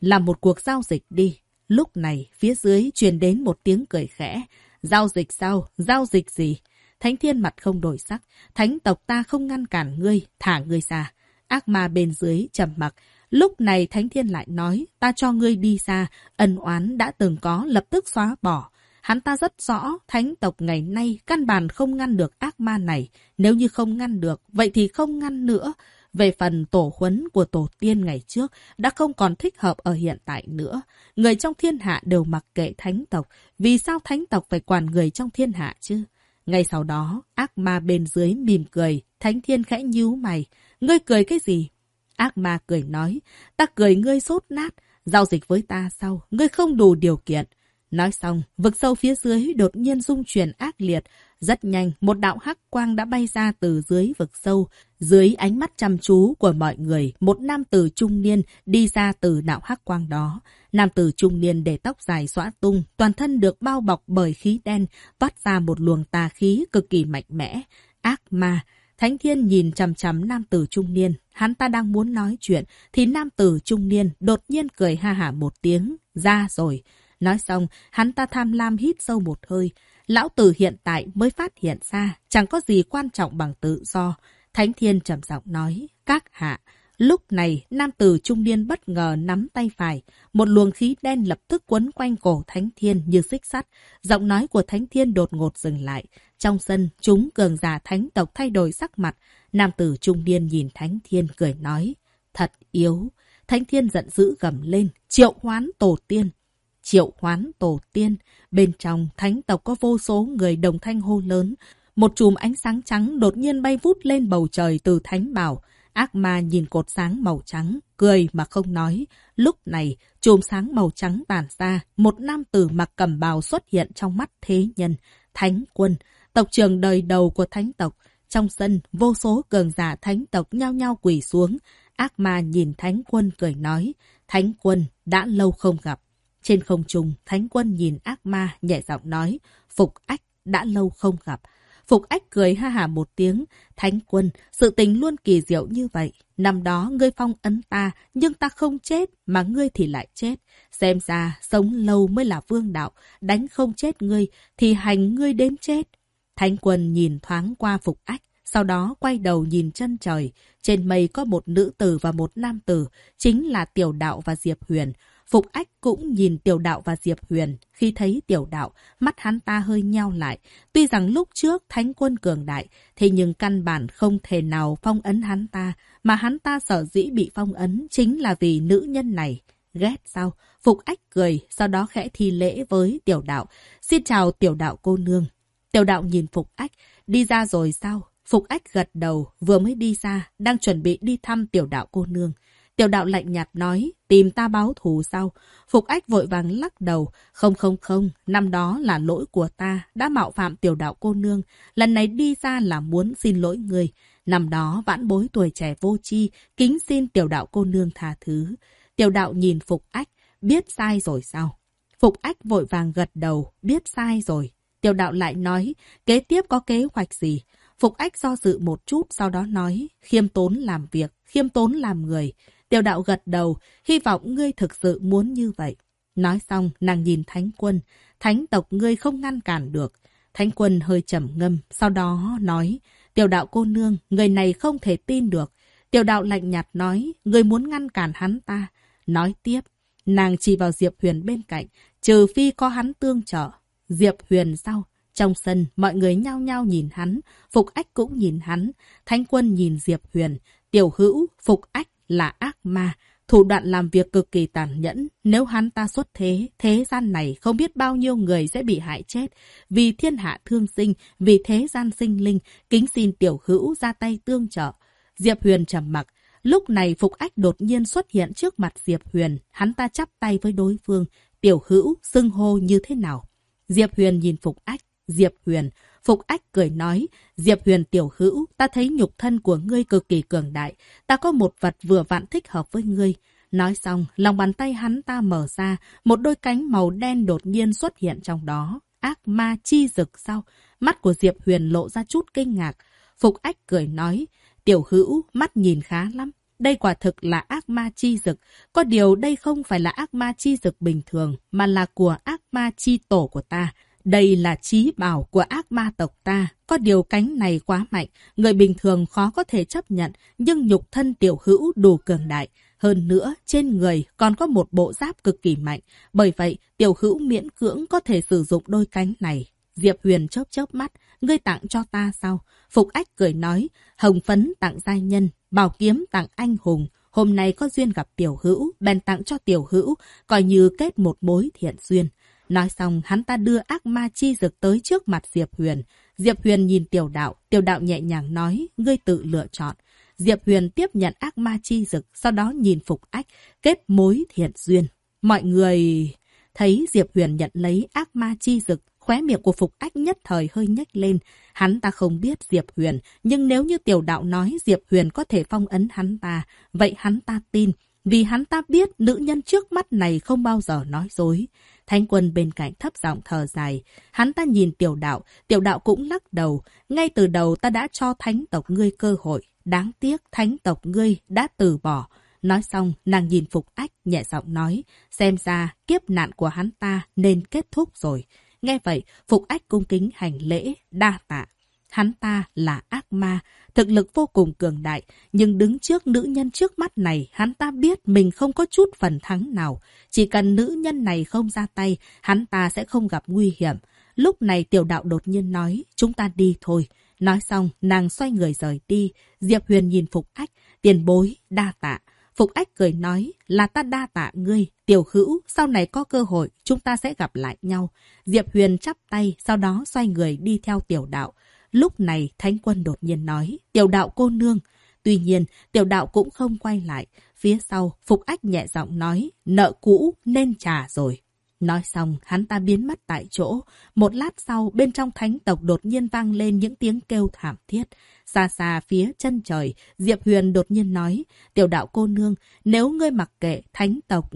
Làm một cuộc giao dịch đi. Lúc này, phía dưới truyền đến một tiếng cười khẽ. Giao dịch sao? Giao dịch gì? Thánh Thiên mặt không đổi sắc. Thánh tộc ta không ngăn cản ngươi, thả ngươi ra. Ác ma bên dưới trầm mặc. Lúc này Thánh Thiên lại nói, ta cho ngươi đi xa, ân oán đã từng có lập tức xóa bỏ. Hắn ta rất rõ, thánh tộc ngày nay căn bản không ngăn được ác ma này. Nếu như không ngăn được, vậy thì không ngăn nữa. Về phần tổ huấn của tổ tiên ngày trước đã không còn thích hợp ở hiện tại nữa. Người trong thiên hạ đều mặc kệ thánh tộc. Vì sao thánh tộc phải quản người trong thiên hạ chứ? Ngay sau đó, ác ma bên dưới mỉm cười, thánh thiên khẽ nhíu mày. Ngươi cười cái gì? Ác ma cười nói, ta cười ngươi sốt nát, giao dịch với ta sau, ngươi không đủ điều kiện. Nói xong, vực sâu phía dưới đột nhiên rung chuyển ác liệt. Rất nhanh, một đạo hắc quang đã bay ra từ dưới vực sâu. Dưới ánh mắt chăm chú của mọi người, một nam tử trung niên đi ra từ đạo hắc quang đó. Nam tử trung niên để tóc dài xõa tung, toàn thân được bao bọc bởi khí đen, toát ra một luồng tà khí cực kỳ mạnh mẽ. Ác ma. Thánh thiên nhìn chằm chằm nam tử trung niên. Hắn ta đang muốn nói chuyện, thì nam tử trung niên đột nhiên cười ha hả một tiếng. Ra rồi. Nói xong, hắn ta tham lam hít sâu một hơi. Lão tử hiện tại mới phát hiện ra, chẳng có gì quan trọng bằng tự do. Thánh Thiên trầm giọng nói, các hạ. Lúc này, nam tử trung niên bất ngờ nắm tay phải. Một luồng khí đen lập tức quấn quanh cổ Thánh Thiên như xích sắt. Giọng nói của Thánh Thiên đột ngột dừng lại. Trong sân, chúng cường giả thánh tộc thay đổi sắc mặt. Nam tử trung niên nhìn Thánh Thiên cười nói, thật yếu. Thánh Thiên giận dữ gầm lên, triệu hoán tổ tiên triệu hoán tổ tiên. Bên trong, thánh tộc có vô số người đồng thanh hô lớn. Một chùm ánh sáng trắng đột nhiên bay vút lên bầu trời từ thánh bảo. Ác ma nhìn cột sáng màu trắng, cười mà không nói. Lúc này, chùm sáng màu trắng tàn ra, một nam tử mặc cầm bào xuất hiện trong mắt thế nhân. Thánh quân, tộc trường đời đầu của thánh tộc. Trong sân, vô số cường giả thánh tộc nhao nhao quỳ xuống. Ác ma nhìn thánh quân cười nói, thánh quân, đã lâu không gặp. Trên không trung, Thánh Quân nhìn ác ma, nhẹ giọng nói, Phục Ách, đã lâu không gặp. Phục Ách cười ha hà một tiếng, Thánh Quân, sự tình luôn kỳ diệu như vậy. Năm đó ngươi phong ấn ta, nhưng ta không chết, mà ngươi thì lại chết. Xem ra, sống lâu mới là vương đạo, đánh không chết ngươi, thì hành ngươi đến chết. Thánh Quân nhìn thoáng qua Phục Ách, sau đó quay đầu nhìn chân trời. Trên mây có một nữ tử và một nam tử, chính là Tiểu Đạo và Diệp Huyền. Phục Ách cũng nhìn Tiểu Đạo và Diệp Huyền. Khi thấy Tiểu Đạo, mắt hắn ta hơi nheo lại. Tuy rằng lúc trước Thánh quân cường đại, thế nhưng căn bản không thể nào phong ấn hắn ta, mà hắn ta sở dĩ bị phong ấn chính là vì nữ nhân này. Ghét sao? Phục Ách cười, sau đó khẽ thi lễ với Tiểu Đạo. Xin chào Tiểu Đạo cô nương. Tiểu Đạo nhìn Phục Ách, đi ra rồi sao? Phục Ách gật đầu, vừa mới đi ra, đang chuẩn bị đi thăm Tiểu Đạo cô nương. Tiểu đạo lạnh nhạt nói, tìm ta báo thù sau. Phục ách vội vàng lắc đầu. Không không không, năm đó là lỗi của ta, đã mạo phạm tiểu đạo cô nương. Lần này đi ra là muốn xin lỗi người. Năm đó vãn bối tuổi trẻ vô chi, kính xin tiểu đạo cô nương tha thứ. Tiểu đạo nhìn Phục ách, biết sai rồi sao? Phục ách vội vàng gật đầu, biết sai rồi. Tiểu đạo lại nói, kế tiếp có kế hoạch gì? Phục ách do dự một chút, sau đó nói, khiêm tốn làm việc, khiêm tốn làm người. Tiểu đạo gật đầu, hy vọng ngươi thực sự muốn như vậy. Nói xong, nàng nhìn thánh quân. Thánh tộc ngươi không ngăn cản được. Thánh quân hơi trầm ngâm, sau đó nói, Tiểu đạo cô nương, người này không thể tin được. Tiểu đạo lạnh nhạt nói, người muốn ngăn cản hắn ta. Nói tiếp, nàng chỉ vào Diệp Huyền bên cạnh, trừ phi có hắn tương trợ. Diệp Huyền sau, trong sân, mọi người nhao nhao nhìn hắn, Phục Ách cũng nhìn hắn, Thánh Quân nhìn Diệp Huyền, Tiểu Hữu, Phục Ách là ác ma, thủ đoạn làm việc cực kỳ tàn nhẫn. Nếu hắn ta xuất thế, thế gian này không biết bao nhiêu người sẽ bị hại chết. Vì thiên hạ thương sinh, vì thế gian sinh linh, kính xin Tiểu Hữu ra tay tương trợ. Diệp Huyền trầm mặc. Lúc này Phục Ách đột nhiên xuất hiện trước mặt Diệp Huyền, hắn ta chắp tay với đối phương. Tiểu Hữu, xưng hô như thế nào? Diệp Huyền nhìn Phục Ách, Diệp Huyền. Phục Ách cười nói, Diệp Huyền tiểu hữu, ta thấy nhục thân của ngươi cực kỳ cường đại. Ta có một vật vừa vặn thích hợp với ngươi. Nói xong, lòng bàn tay hắn ta mở ra, một đôi cánh màu đen đột nhiên xuất hiện trong đó. Ác ma chi rực sau, mắt của Diệp Huyền lộ ra chút kinh ngạc. Phục Ách cười nói, tiểu hữu, mắt nhìn khá lắm. Đây quả thực là ác ma chi dực. Có điều đây không phải là ác ma chi dực bình thường, mà là của ác ma chi tổ của ta. Đây là trí bảo của ác ma tộc ta. Có điều cánh này quá mạnh, người bình thường khó có thể chấp nhận, nhưng nhục thân tiểu hữu đủ cường đại. Hơn nữa, trên người còn có một bộ giáp cực kỳ mạnh. Bởi vậy, tiểu hữu miễn cưỡng có thể sử dụng đôi cánh này. Diệp Huyền chớp chớp mắt, ngươi tặng cho ta sao? Phục Ách cười nói, hồng phấn tặng giai nhân, bảo kiếm tặng anh hùng. Hôm nay có duyên gặp tiểu hữu, bèn tặng cho tiểu hữu, coi như kết một mối thiện duyên. Nói xong, hắn ta đưa ác ma chi dược tới trước mặt Diệp Huyền. Diệp Huyền nhìn tiểu đạo, tiểu đạo nhẹ nhàng nói, ngươi tự lựa chọn. Diệp Huyền tiếp nhận ác ma chi dực, sau đó nhìn Phục Ách, kết mối thiện duyên. Mọi người thấy Diệp Huyền nhận lấy ác ma chi dực, khóe miệng của Phục Ách nhất thời hơi nhếch lên. Hắn ta không biết Diệp Huyền, nhưng nếu như tiểu đạo nói Diệp Huyền có thể phong ấn hắn ta, vậy hắn ta tin, vì hắn ta biết nữ nhân trước mắt này không bao giờ nói dối. Thánh quân bên cạnh thấp giọng thở dài. Hắn ta nhìn tiểu đạo, tiểu đạo cũng lắc đầu. Ngay từ đầu ta đã cho thánh tộc ngươi cơ hội. Đáng tiếc thánh tộc ngươi đã từ bỏ. Nói xong, nàng nhìn Phục Ách, nhẹ giọng nói. Xem ra, kiếp nạn của hắn ta nên kết thúc rồi. Nghe vậy, Phục Ách cung kính hành lễ, đa tạ. Hắn ta là ác ma, thực lực vô cùng cường đại, nhưng đứng trước nữ nhân trước mắt này, hắn ta biết mình không có chút phần thắng nào. Chỉ cần nữ nhân này không ra tay, hắn ta sẽ không gặp nguy hiểm. Lúc này tiểu đạo đột nhiên nói, chúng ta đi thôi. Nói xong, nàng xoay người rời đi. Diệp Huyền nhìn Phục Ách, tiền bối, đa tạ. Phục Ách cười nói, là ta đa tạ ngươi, tiểu hữu, sau này có cơ hội, chúng ta sẽ gặp lại nhau. Diệp Huyền chắp tay, sau đó xoay người đi theo tiểu đạo. Lúc này Thánh Quân đột nhiên nói, tiểu đạo cô nương. Tuy nhiên, tiểu đạo cũng không quay lại. Phía sau, Phục Ách nhẹ giọng nói, nợ cũ nên trả rồi. Nói xong, hắn ta biến mất tại chỗ. Một lát sau, bên trong thánh tộc đột nhiên vang lên những tiếng kêu thảm thiết. Xa xa phía chân trời, Diệp Huyền đột nhiên nói, tiểu đạo cô nương, nếu ngươi mặc kệ thánh tộc...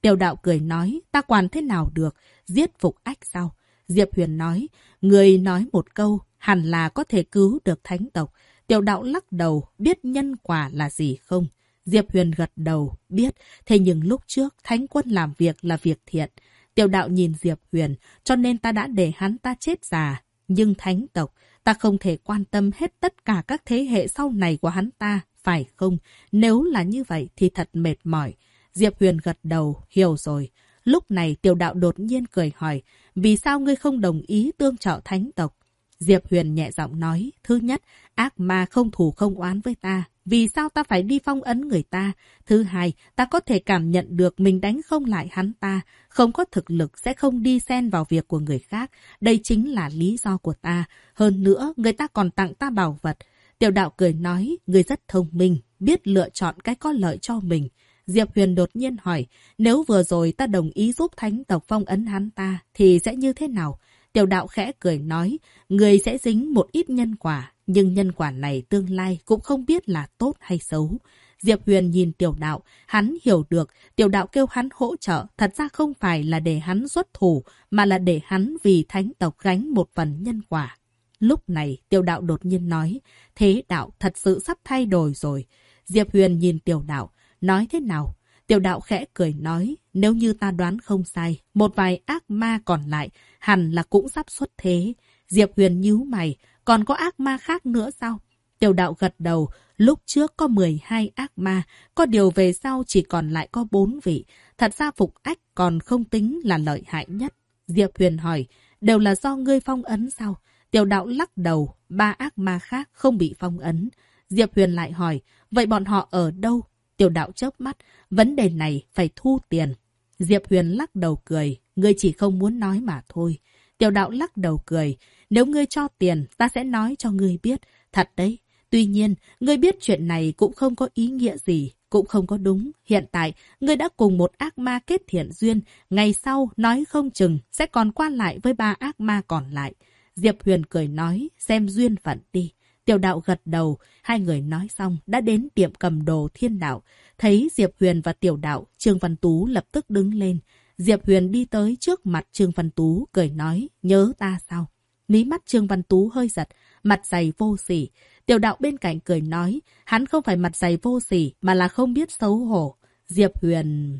Tiểu đạo cười nói, ta quản thế nào được, giết Phục Ách sao? Diệp Huyền nói, người nói một câu, hẳn là có thể cứu được thánh tộc. Tiểu đạo lắc đầu, biết nhân quả là gì không? Diệp Huyền gật đầu, biết. Thế nhưng lúc trước, thánh quân làm việc là việc thiện. Tiểu đạo nhìn Diệp Huyền, cho nên ta đã để hắn ta chết già. Nhưng thánh tộc, ta không thể quan tâm hết tất cả các thế hệ sau này của hắn ta, phải không? Nếu là như vậy thì thật mệt mỏi. Diệp Huyền gật đầu, hiểu rồi. Lúc này tiểu đạo đột nhiên cười hỏi, vì sao ngươi không đồng ý tương trợ thánh tộc? Diệp Huyền nhẹ giọng nói, thứ nhất, ác ma không thù không oán với ta, vì sao ta phải đi phong ấn người ta? Thứ hai, ta có thể cảm nhận được mình đánh không lại hắn ta, không có thực lực sẽ không đi xen vào việc của người khác. Đây chính là lý do của ta. Hơn nữa, người ta còn tặng ta bảo vật. Tiểu đạo cười nói, người rất thông minh, biết lựa chọn cái có lợi cho mình. Diệp Huyền đột nhiên hỏi, nếu vừa rồi ta đồng ý giúp thánh tộc phong ấn hắn ta, thì sẽ như thế nào? Tiểu đạo khẽ cười nói, người sẽ dính một ít nhân quả, nhưng nhân quả này tương lai cũng không biết là tốt hay xấu. Diệp Huyền nhìn tiểu đạo, hắn hiểu được tiểu đạo kêu hắn hỗ trợ thật ra không phải là để hắn xuất thủ, mà là để hắn vì thánh tộc gánh một phần nhân quả. Lúc này tiểu đạo đột nhiên nói, thế đạo thật sự sắp thay đổi rồi. Diệp Huyền nhìn tiểu đạo, nói thế nào? Tiểu đạo khẽ cười nói, nếu như ta đoán không sai, một vài ác ma còn lại hẳn là cũng sắp xuất thế. Diệp Huyền nhíu mày, còn có ác ma khác nữa sao? Tiểu đạo gật đầu, lúc trước có 12 ác ma, có điều về sau chỉ còn lại có 4 vị. Thật ra Phục Ách còn không tính là lợi hại nhất. Diệp Huyền hỏi, đều là do ngươi phong ấn sao? Tiểu đạo lắc đầu, ba ác ma khác không bị phong ấn. Diệp Huyền lại hỏi, vậy bọn họ ở đâu? Tiểu đạo chớp mắt, vấn đề này phải thu tiền. Diệp Huyền lắc đầu cười, ngươi chỉ không muốn nói mà thôi. Tiểu đạo lắc đầu cười, nếu ngươi cho tiền, ta sẽ nói cho ngươi biết. Thật đấy. Tuy nhiên, ngươi biết chuyện này cũng không có ý nghĩa gì, cũng không có đúng. Hiện tại, ngươi đã cùng một ác ma kết thiện duyên, ngày sau, nói không chừng, sẽ còn qua lại với ba ác ma còn lại. Diệp Huyền cười nói, xem duyên phận đi. Tiểu đạo gật đầu, hai người nói xong đã đến tiệm cầm đồ thiên đạo. Thấy Diệp Huyền và tiểu đạo, Trương Văn Tú lập tức đứng lên. Diệp Huyền đi tới trước mặt Trương Văn Tú, cười nói, nhớ ta sao? Mí mắt Trương Văn Tú hơi giật, mặt dày vô sỉ. Tiểu đạo bên cạnh cười nói, hắn không phải mặt dày vô sỉ, mà là không biết xấu hổ. Diệp Huyền...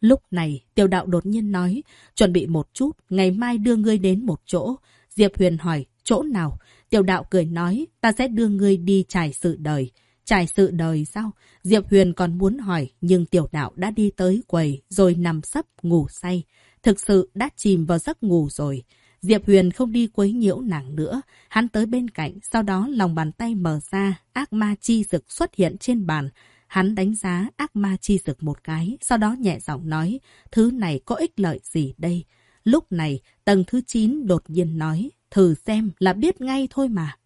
Lúc này, tiểu đạo đột nhiên nói, chuẩn bị một chút, ngày mai đưa ngươi đến một chỗ. Diệp Huyền hỏi, chỗ nào? Tiểu đạo cười nói, ta sẽ đưa ngươi đi trải sự đời. Trải sự đời sao? Diệp Huyền còn muốn hỏi, nhưng tiểu đạo đã đi tới quầy, rồi nằm sấp, ngủ say. Thực sự đã chìm vào giấc ngủ rồi. Diệp Huyền không đi quấy nhiễu nàng nữa. Hắn tới bên cạnh, sau đó lòng bàn tay mở ra, ác ma chi dực xuất hiện trên bàn. Hắn đánh giá ác ma chi dực một cái, sau đó nhẹ giọng nói, thứ này có ích lợi gì đây? Lúc này, tầng thứ 9 đột nhiên nói, thử xem là biết ngay thôi mà.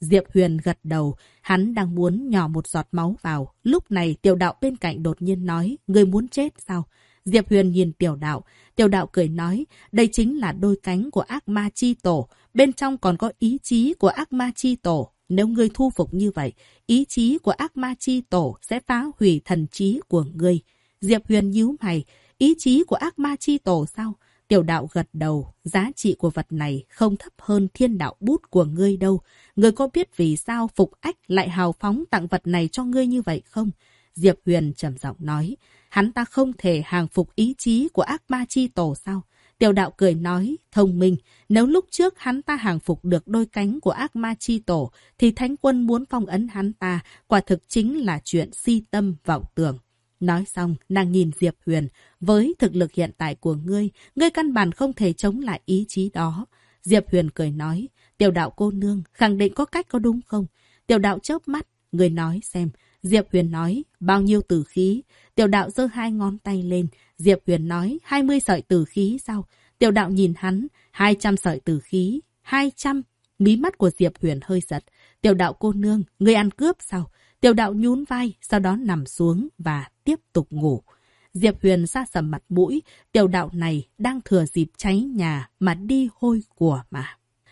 Diệp Huyền gật đầu, hắn đang muốn nhỏ một giọt máu vào. Lúc này tiểu đạo bên cạnh đột nhiên nói, người muốn chết sao? Diệp Huyền nhìn tiểu đạo, tiểu đạo cười nói, đây chính là đôi cánh của ác ma chi tổ, bên trong còn có ý chí của ác ma chi tổ. Nếu ngươi thu phục như vậy, ý chí của ác ma chi tổ sẽ phá hủy thần trí của ngươi. Diệp Huyền nhíu mày, ý chí của ác ma chi tổ sao? Tiểu đạo gật đầu, giá trị của vật này không thấp hơn thiên đạo bút của ngươi đâu. Ngươi có biết vì sao Phục Ách lại hào phóng tặng vật này cho ngươi như vậy không? Diệp Huyền trầm giọng nói, hắn ta không thể hàng phục ý chí của ác ma chi tổ sao? Tiểu đạo cười nói, thông minh, nếu lúc trước hắn ta hàng phục được đôi cánh của ác ma chi tổ, thì thánh quân muốn phong ấn hắn ta, quả thực chính là chuyện si tâm vọng tưởng. Nói xong, nàng nhìn Diệp Huyền, với thực lực hiện tại của ngươi, ngươi căn bản không thể chống lại ý chí đó. Diệp Huyền cười nói, tiểu đạo cô nương, khẳng định có cách có đúng không? Tiểu đạo chớp mắt, người nói xem. Diệp Huyền nói, bao nhiêu tử khí? Tiểu đạo giơ hai ngón tay lên. Diệp Huyền nói, 20 sợi tử khí sao? Tiểu đạo nhìn hắn, 200 sợi tử khí. 200. Mí mắt của Diệp Huyền hơi giật. Tiểu đạo cô nương, ngươi ăn cướp sao? Tiểu đạo nhún vai, sau đó nằm xuống và tiếp tục ngủ. Diệp Huyền xa sầm mặt mũi, tiểu đạo này đang thừa dịp cháy nhà mà đi hôi của mà.